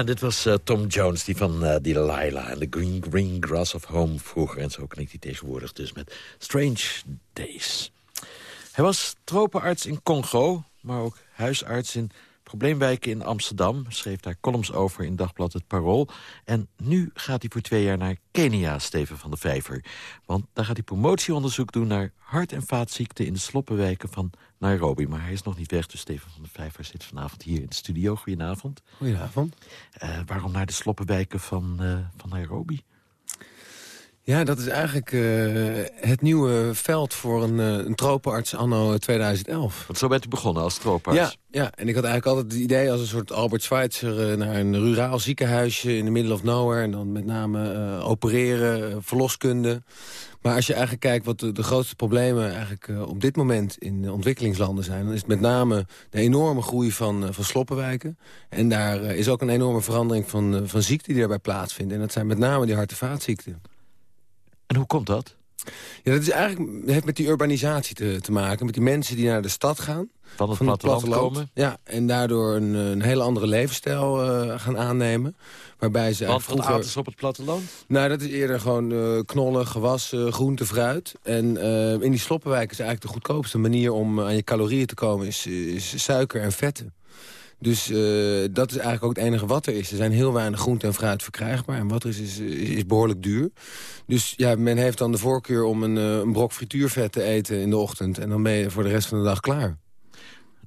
dit was eh, Tom Jones, die van eh Delilah en The Green Green Grass of Home vroeger. En zo klinkt hij tegenwoordig dus met Strange Days. Hij was tropenarts in Congo, maar ook huisarts in probleemwijken in Amsterdam. Schreef daar columns over in Dagblad Het Parool. En nu gaat hij voor twee jaar naar Kenia, Steven van de Vijver. Want daar gaat hij promotieonderzoek doen naar hart- en vaatziekten... in de sloppenwijken van Nairobi. Maar hij is nog niet weg, dus Steven van de Vijver zit vanavond hier in de studio. Goedenavond. Goedenavond. Eh, waarom naar de sloppenwijken van, eh, van Nairobi? Ja, dat is eigenlijk eh, het nieuwe veld voor een, eh, een tropenarts anno 2011. Want zo bent u begonnen als tropenarts? Ja, ja, en ik had eigenlijk altijd het idee als een soort Albert Schweitzer... eh, naar een ruraal ziekenhuisje in the middle of nowhere... en dan met name eh, opereren, eh, verloskunde. Maar als je eigenlijk kijkt wat de, de grootste problemen... eigenlijk eh, op dit moment in de ontwikkelingslanden zijn... dan is het met name de enorme groei van, eh, van sloppenwijken. En daar eh, is ook een enorme verandering van, eh, van ziekten die daarbij plaatsvinden. En dat zijn met name die hart- en vaatziekten. En hoe komt dat? Ja, dat is eigenlijk, heeft met die urbanisatie te, te maken. Met die mensen die naar de stad gaan. Van het platteland komen? Ja, en daardoor een, een hele andere levensstijl eh, gaan aannemen. Waarbij ze wat vroeger... aten ze op het platteland? Nou, dat is eerder gewoon eh, knollen, gewassen, groente, fruit. En eh, in die sloppenwijk is eigenlijk de goedkoopste manier om aan je calorieën te komen... is, is suiker en vetten. Dus eh, dat is eigenlijk ook het enige wat er is. Er zijn heel weinig groente en fruit verkrijgbaar. En wat er is, is, is behoorlijk duur. Dus ja, men heeft dan de voorkeur om een, eh, een brok frituurvet te eten in de ochtend. En dan ben je voor de rest van de dag klaar.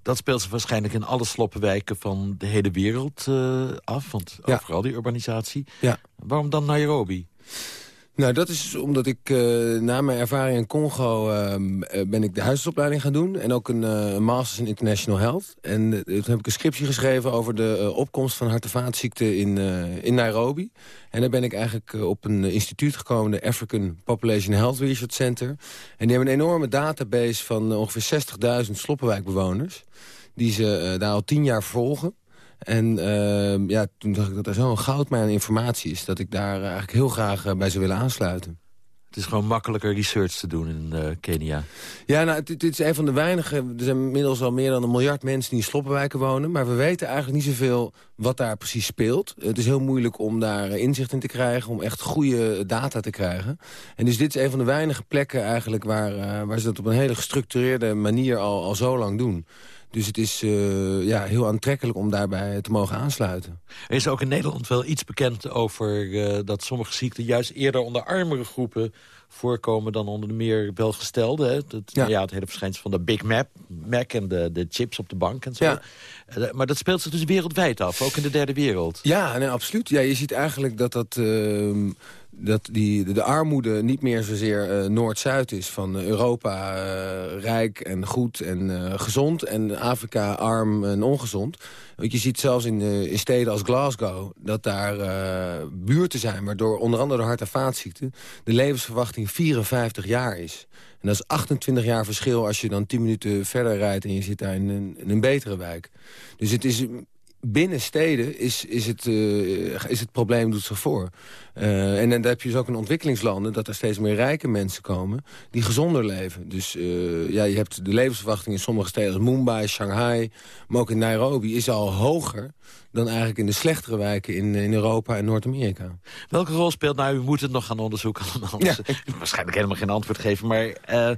Dat speelt zich waarschijnlijk in alle sloppenwijken van de hele wereld eh, af. Want Ja. overal die urbanisatie. Ja. Waarom dan Nairobi? Nou, dat is omdat ik eh, na mijn ervaring in Congo ehm, eh, ben ik de huisartsopleiding gaan doen. En ook een eh, Masters in International Health. En toen heb ik een scriptie geschreven over de opkomst van hart- en vaatziekten in, in Nairobi. En daar ben ik eigenlijk op een instituut gekomen, de African Population Health Research Center. En die hebben een enorme database van ongeveer 60.000 sloppenwijkbewoners. Die ze daar al tien jaar volgen. En ehm, ja, toen dacht ik dat er zo'n goudmijn aan informatie is... dat ik daar eh, eigenlijk heel graag eh, bij zou willen aansluiten. Het is gewoon makkelijker research te doen in uh, Kenia. Ja, nou, dit, dit, is een van de weinige... Er zijn inmiddels al meer dan een miljard mensen die in sloppenwijken wonen. Maar we weten eigenlijk niet zoveel wat daar precies speelt. Het is heel moeilijk om daar inzicht in te krijgen. Om echt goede data te krijgen. En dus dit is een van de weinige plekken eigenlijk... waar, uh, waar ze dat op een hele gestructureerde manier al, al zo lang doen. Dus het is uh, ja, heel aantrekkelijk om daarbij te mogen aansluiten. Er is ook in Nederland wel iets bekend over uh, dat sommige ziekten... juist eerder onder armere groepen voorkomen dan onder de meer welgestelden. Hè? Dat, ja. ja. het hele verschijnsel van de Big Mac, Mac en de, de chips op de bank en zo. Ja. Uh, maar dat speelt zich dus wereldwijd af, ook in de derde wereld. Ja, absoluut. Ja, je ziet eigenlijk dat dat... Uh, dat die, de, de, armoede niet meer zozeer uh, Noord-Zuid is. Van Europa uh, rijk en goed en gezond en Afrika arm en ongezond. Want je ziet zelfs in, in steden als Glasgow dat daar buurten zijn... waardoor onder andere de hart- en vaatziekten de levensverwachting 54 jaar is. En dat is 28 jaar verschil als je dan 10 minuten verder rijdt... en je zit daar in een, een betere wijk. Dus het is binnen steden is, is, het, uh, is het probleem doet zich voor. Uh, en, daar heb je dus ook in ontwikkelingslanden... dat er steeds meer rijke mensen komen die gezonder leven. Dus uh, ja, je hebt de levensverwachting in sommige steden als Mumbai, Shanghai... maar ook in Nairobi is al hoger dan eigenlijk in de slechtere wijken in, in Europa en Noord-Amerika. Welke rol speelt, nou, u moet het nog gaan onderzoeken allemaal. Ja. *laughs* Waarschijnlijk helemaal geen antwoord geven, maar uh,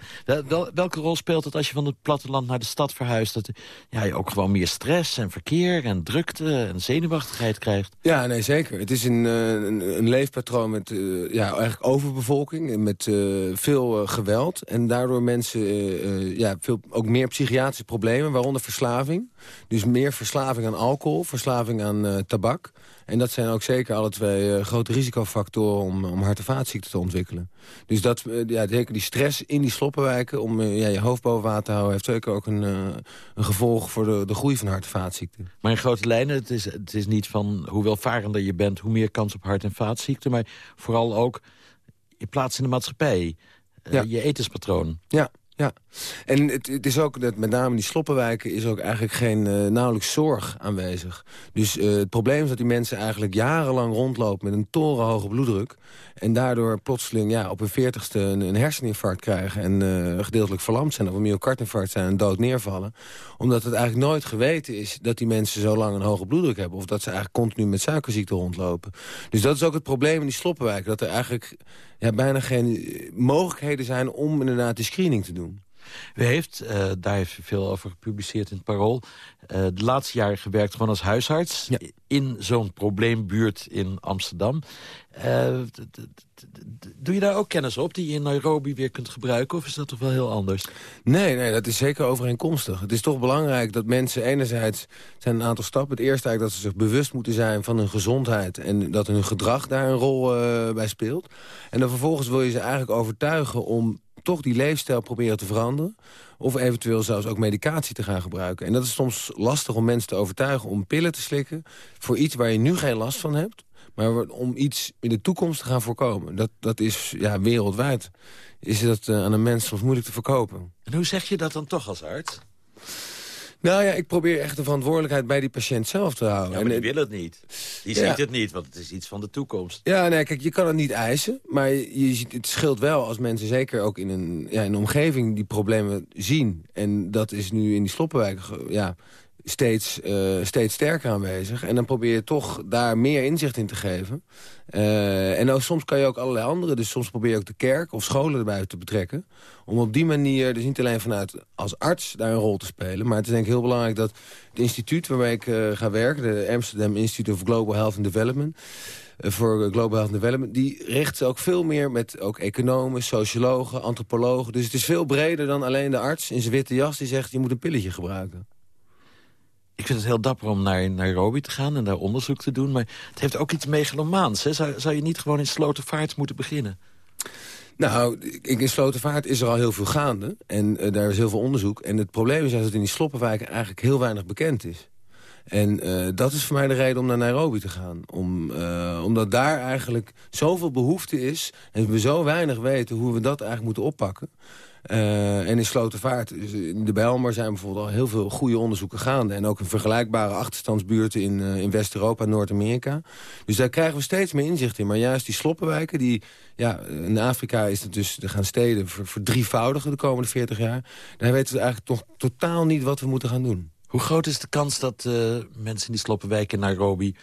wel, welke rol speelt het als je van het platteland naar de stad verhuist? Dat ja, je ook gewoon meer stress en verkeer en drukte en zenuwachtigheid krijgt. Ja, nee, zeker. Het is een, een, een leefpatroon met uh, ja, eigenlijk overbevolking en met uh, veel geweld. En daardoor mensen ja, veel, ook meer psychiatrische problemen, waaronder verslaving. Dus meer verslaving aan alcohol, verslaving aan tabak. En dat zijn ook zeker alle twee uh, grote risicofactoren om, om hart- en vaatziekten te ontwikkelen. Dus dat, uh, ja, zeker die stress in die sloppenwijken om ja, je hoofd boven water te houden... heeft zeker ook een, een gevolg voor de, de groei van hart- en vaatziekten. Maar in grote lijnen, het is, het is niet van hoe welvarender je bent... hoe meer kans op hart- en vaatziekten, maar vooral ook je plaats in de maatschappij. Ja. Je etenspatroon. Ja, ja, en het, het, is ook dat met name die sloppenwijken is ook eigenlijk geen uh, nauwelijks zorg aanwezig. Dus uh, het probleem is dat die mensen eigenlijk jarenlang rondlopen met een torenhoge bloeddruk. En daardoor plotseling ja, op hun veertigste een, een herseninfarct krijgen... en uh, gedeeltelijk verlamd zijn of een myocardinfarct zijn en dood neervallen. Omdat het eigenlijk nooit geweten is dat die mensen zo lang een hoge bloeddruk hebben... of dat ze eigenlijk continu met suikerziekte rondlopen. Dus dat is ook het probleem in die sloppenwijken. Dat er eigenlijk ja, bijna geen mogelijkheden zijn om inderdaad die screening te doen. U heeft, uh, daar heeft u veel over gepubliceerd in het Parool... Uh, de laatste jaren gewerkt gewoon als huisarts... Ja. in zo'n probleembuurt in Amsterdam. Uh, doe je daar ook kennis op die je in Nairobi weer kunt gebruiken? Of is dat toch wel heel anders? Nee, nee dat is zeker overeenkomstig. Het is toch belangrijk dat mensen enerzijds... zijn een aantal stappen. Het eerste eigenlijk dat ze zich bewust moeten zijn van hun gezondheid... en dat hun gedrag daar een rol uh, bij speelt. En dan vervolgens wil je ze eigenlijk overtuigen om toch die leefstijl proberen te veranderen. Of eventueel zelfs ook medicatie te gaan gebruiken. En dat is soms lastig om mensen te overtuigen om pillen te slikken... voor iets waar je nu geen last van hebt. Maar om iets in de toekomst te gaan voorkomen. Dat, dat is ja, wereldwijd. Is dat uh, aan een mens soms moeilijk te verkopen. En hoe zeg je dat dan toch als arts? Nou ja, ik probeer echt de verantwoordelijkheid bij die patiënt zelf te houden. Ja, maar die wil het niet. Die ziet het niet, want het is iets van de toekomst. Ja, nee, kijk, je kan het niet eisen. Maar je ziet, het scheelt wel als mensen zeker ook in een, ja, in een omgeving die problemen zien. En dat is nu in die sloppenwijk ja, steeds, uh, steeds sterker aanwezig. En dan probeer je toch daar meer inzicht in te geven. Uh, en ook, soms kan je ook allerlei andere... dus soms probeer je ook de kerk of scholen erbij te betrekken... om op die manier, dus niet alleen vanuit als arts daar een rol te spelen... maar het is denk ik heel belangrijk dat het instituut waarmee ik uh, ga werken... de Amsterdam Institute of Global Health and Development voor Global Health Development... die richt zich ook veel meer met ook economen, sociologen, antropologen. Dus het is veel breder dan alleen de arts in zijn witte jas... die zegt, je moet een pilletje gebruiken. Ik vind het heel dapper om naar Nairobi te gaan en daar onderzoek te doen. Maar het heeft ook iets megalomaans. Hè? Zou, zou je niet gewoon in Slotervaart moeten beginnen? Nou, in Slotervaart is er al heel veel gaande. En uh, daar is heel veel onderzoek. En het probleem is dat het in die sloppenwijken eigenlijk heel weinig bekend is. En uh, dat is voor mij de reden om naar Nairobi te gaan. Om, uh, omdat daar eigenlijk zoveel behoefte is... en we zo weinig weten hoe we dat eigenlijk moeten oppakken. Eh, en in Slotervaart, dus in de Bijlmer zijn bijvoorbeeld al heel veel goede onderzoeken gaande. En ook in vergelijkbare achterstandsbuurten in, uh, in West-Europa en Noord-Amerika. Dus daar krijgen we steeds meer inzicht in. Maar juist die sloppenwijken, die, ja, in Afrika is het dus, er gaan steden verdrievoudigen de komende 40 jaar. Daar weten we eigenlijk toch totaal niet wat we moeten gaan doen. Hoe groot is de kans dat uh, mensen in die sloppenwijken in Nairobi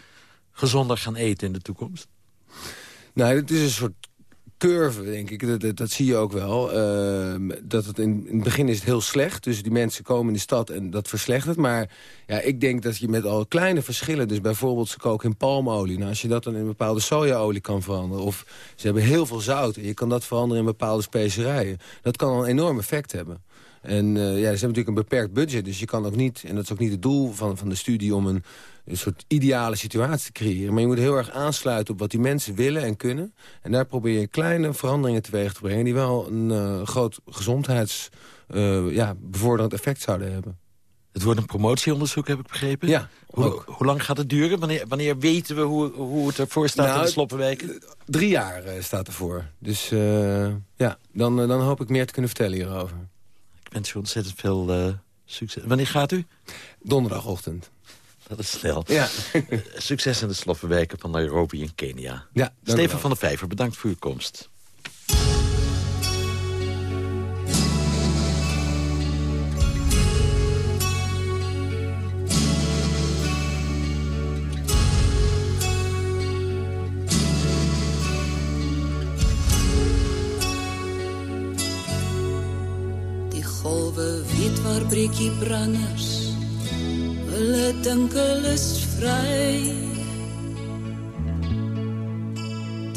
gezonder gaan eten in de toekomst? Nou, het is een soort curve, denk ik. Dat, dat, zie je ook wel. Uh, dat het in, het begin is het heel slecht. Dus die mensen komen in de stad en dat verslechtert. Maar ja, ik denk dat je met al kleine verschillen... dus bijvoorbeeld ze koken in palmolie. Nou, als je dat dan in bepaalde sojaolie kan veranderen... of ze hebben heel veel zout en je kan dat veranderen in bepaalde specerijen... dat kan een enorm effect hebben. En uh, ja, ze hebben natuurlijk een beperkt budget, dus je kan ook niet... en dat is ook niet het doel van, van de studie om een, een soort ideale situatie te creëren. Maar je moet heel erg aansluiten op wat die mensen willen en kunnen. En daar probeer je kleine veranderingen teweeg te brengen... die wel een uh, groot gezondheids uh, ja, bevorderend effect zouden hebben. Het wordt een promotieonderzoek, heb ik begrepen. Ja, hoe, hoe, lang gaat het duren? Wanneer, wanneer weten we hoe, hoe het ervoor staat nou, in de sloppenwijken? Drie jaar uh, staat ervoor. Dus ja, dan, dan hoop ik meer te kunnen vertellen hierover. Ik wens u ontzettend veel uh, succes. Wanneer gaat u? Donderdagochtend. Dat is snel. Ja. *laughs* succes in de sloppenwijken van Nairobi in Kenia. Ja, Steven van der Vijver, bedankt voor uw komst. Waar breekie branders? Hulle dink hulle is vry.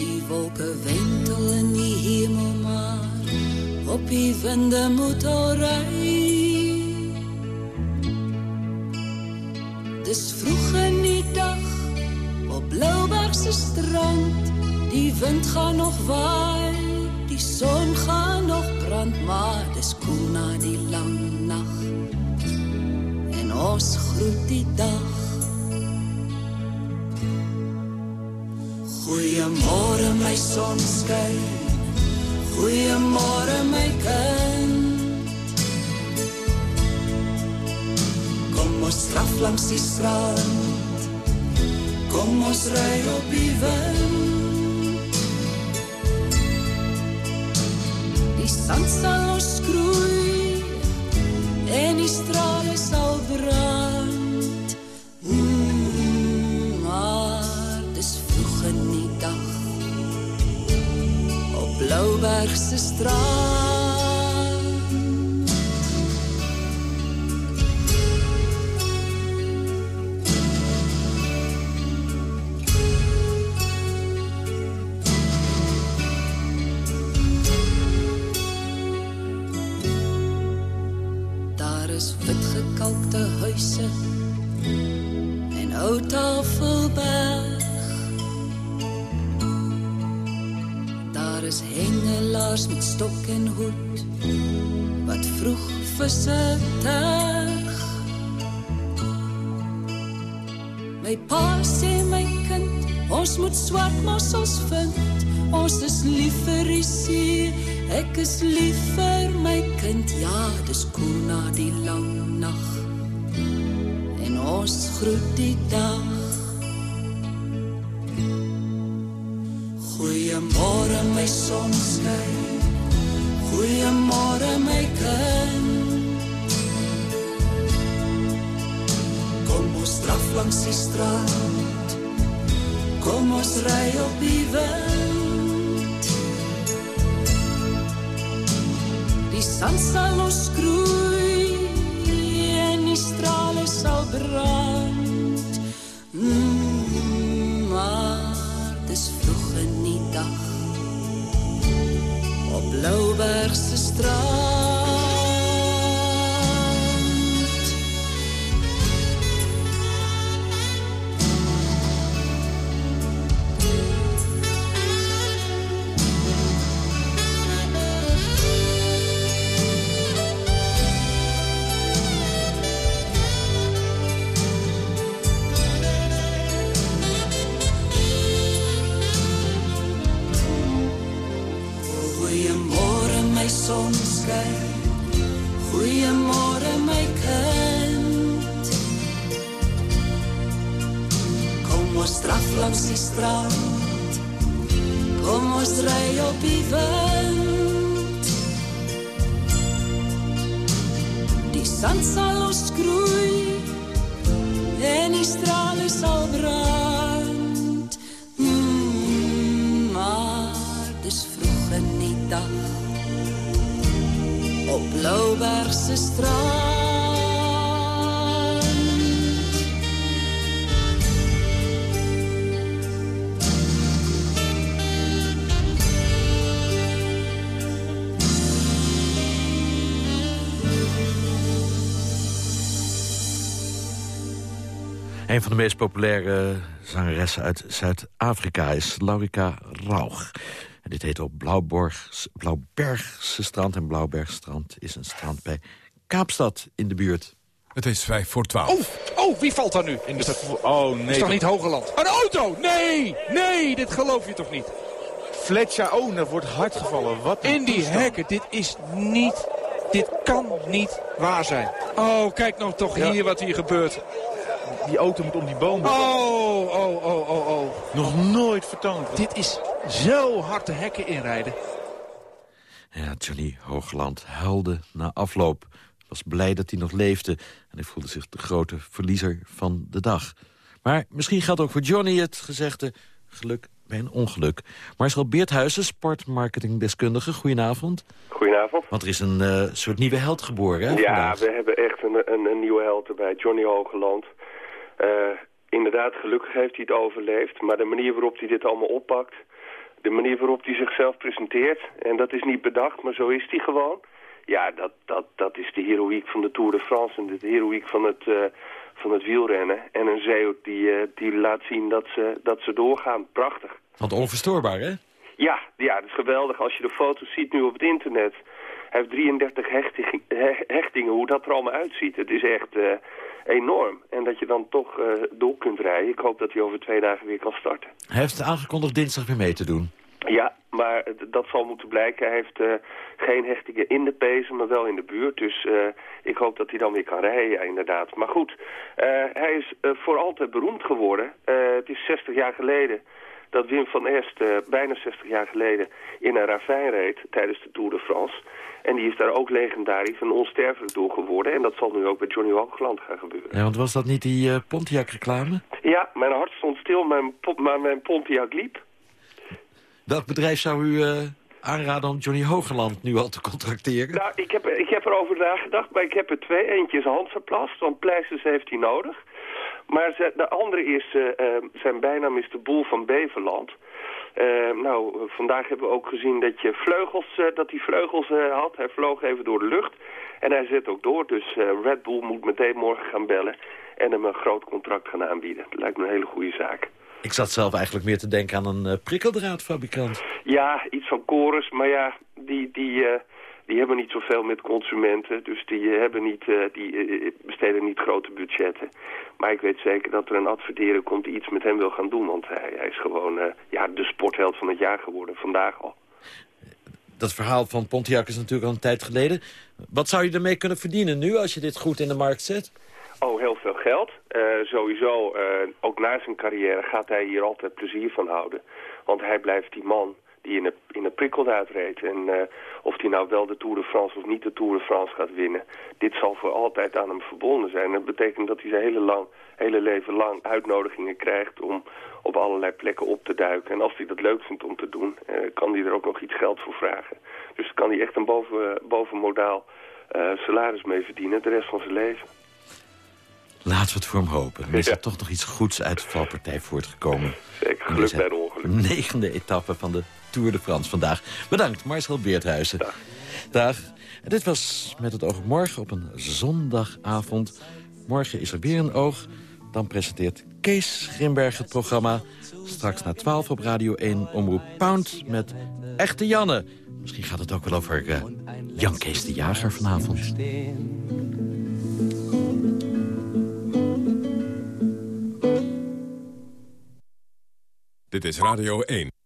Die wolke wentel in die hemel maar Op die winde moet ry. Dis vroeg in die dag Op Blauwbergse strand Die wind gaan nog waai Die son gaan nog brand Maar dis koel na die lang nacht. En ons groet die dag. Goeiemorgen my sonskyn. Goeiemorgen my kind. Kom ons straf langs die strand. Kom ons ry op die wind sand sal ons skroei en die strale sal brand mm, maar dis vroeg in die dag op Blauwbergse strand huise en ou tafelberg Daar is hengelaars met stok en hoed wat vroeg visse teg My pa my kind ons moet swart mossels vind. Ons is vir die see. Ek is lief vir my kind. Ja dis koel na die lang nag. Ons groet die dag. Goeiemôre my sonskyn. Goeiemôre my kind. Kom ons straf langs die strand. Kom ons ry op die wind. Die sand sal ons skroei Een van de meest populaire zangeressen uit Zuid-Afrika is Laurika Rauch. En dit heet op Blauwborg, Blauwbergse strand. En Blauwbergstrand is een strand bij Kaapstad in de buurt. Het is vijf voor twaalf. Oh, oh, wie valt daar nu? In de? Oh, nee. Is toch niet Hogeland? Een auto! Nee! Nee, dit geloof je toch niet? Fletcher, oh, er wordt hard gevallen. Wat In die toestand. hekken, dit is niet... Dit kan niet waar zijn. Oh, kijk nou toch Ja. hier wat hier gebeurt. Die auto moet om die boom. Oh, oh, oh, oh, oh. Nog nooit vertoond. Dit is zo hard de hekken inrijden. Ja, Johnny Hoogland huilde na afloop. Was blij dat hij nog leefde. En hij voelde zich de grote verliezer van de dag. Maar misschien geldt ook voor Johnny het gezegde... geluk bij een ongeluk. Marcel Beerthuizen, sportmarketingdeskundige. Goedenavond. Goedenavond. Want er is een eh, soort nieuwe held geboren, hè, Ja, vandaag. we hebben echt een, een, een nieuwe held erbij, Johnny Hogeland. Eh, inderdaad, gelukkig heeft hij het overleefd. Maar de manier waarop hij dit allemaal oppakt... de manier waarop hij zichzelf presenteert... en dat is niet bedacht, maar zo is hij gewoon... ja, dat, dat, dat is de heroïek van de Tour de France... en de heroïek van het, eh, van het wielrennen. En een zeeuw die, eh, die laat zien dat ze, dat ze doorgaan. Prachtig. Want onverstoorbaar, hè? Ja, ja, dat is geweldig. Als je de foto's ziet nu op het internet... Hij heeft 33 hechting- he- hechtingen, hoe dat er allemaal uitziet. Het is echt enorm. En dat je dan toch eh, door kunt rijden. Ik hoop dat hij over twee dagen weer kan starten. Hij heeft aangekondigd dinsdag weer mee te doen. Ja, maar dat zal moeten blijken. Hij heeft eh, geen hechtingen in de pezen, maar wel in de buurt. Dus eh, ik hoop dat hij dan weer kan rijden, ja, inderdaad. Maar goed, hij is voor altijd beroemd geworden. Het is 60 jaar geleden dat Wim van Est, eh, bijna 60 jaar geleden, in een ravijn reed tijdens de Tour de France. En die is daar ook legendarisch en onsterfelijk door geworden. En dat zal nu ook bij Johnny Hoogland gaan gebeuren. Ja, want was dat niet die eh, Pontiac-reclame? Ja, mijn hart stond stil, mijn, maar mijn Pontiac liep. Welk bedrijf zou u eh, aanraden om Johnny Hogeland nu al te contracteren? Nou, ik heb, ik heb erover nagedacht, maar ik heb er twee. Eentje is handverplast, want pleisters heeft hij nodig. Maar ze- de andere is, eh, eh, zijn bijnaam is de Boel van Beverland. Eh, nou, vandaag hebben we ook gezien dat, je vleugels, dat hij vleugels had. Hij vloog even door de lucht en hij zet ook door. Dus Red Bull moet meteen morgen gaan bellen en hem een groot contract gaan aanbieden. Dat lijkt me een hele goede zaak. Ik zat zelf eigenlijk meer te denken aan een prikkeldraadfabrikant. Ja, iets van Chorus, maar ja, die, die, die hebben niet zoveel met consumenten. Dus die, eh, hebben niet, eh, die eh, besteden niet grote budgetten. Maar ik weet zeker dat er een adverteerder komt die iets met hem wil gaan doen. Want hij, hij is gewoon ja, de sportheld van het jaar geworden, vandaag al. Dat verhaal van Pontiac is natuurlijk al een tijd geleden. Wat zou je ermee kunnen verdienen nu als je dit goed in de markt zet? Oh, heel veel geld. Sowieso, ook na zijn carrière gaat hij hier altijd plezier van houden. Want hij blijft die man die in de, in de prikkeldaad reed. En eh, of hij nou wel de Tour de France of niet de Tour de France gaat winnen... dit zal voor altijd aan hem verbonden zijn. Dat betekent dat hij zijn hele, lang, hele leven lang uitnodigingen krijgt... om op allerlei plekken op te duiken. En als hij dat leuk vindt om te doen, eh, kan hij er ook nog iets geld voor vragen. Dus kan hij echt een boven, bovenmodaal eh, salaris mee verdienen de rest van zijn leven. Laten we het voor hem hopen. Er is er toch nog iets goeds uit de valpartij voortgekomen. Zeker, geluk bij de ongeluk. *laughs* negende etappe van de Tour de France vandaag. Bedankt, Marcel Beerthuizen. Dag. En dit was Met het oog op morgen op een zondagavond. Morgen is er weer een oog. Dan presenteert Kees Grimberg het programma. Straks na 12 op Radio 1 Omroep Pound met Echte Janne. Misschien gaat het ook wel over eh, Jan Kees de Jager vanavond. Dit is Radio 1.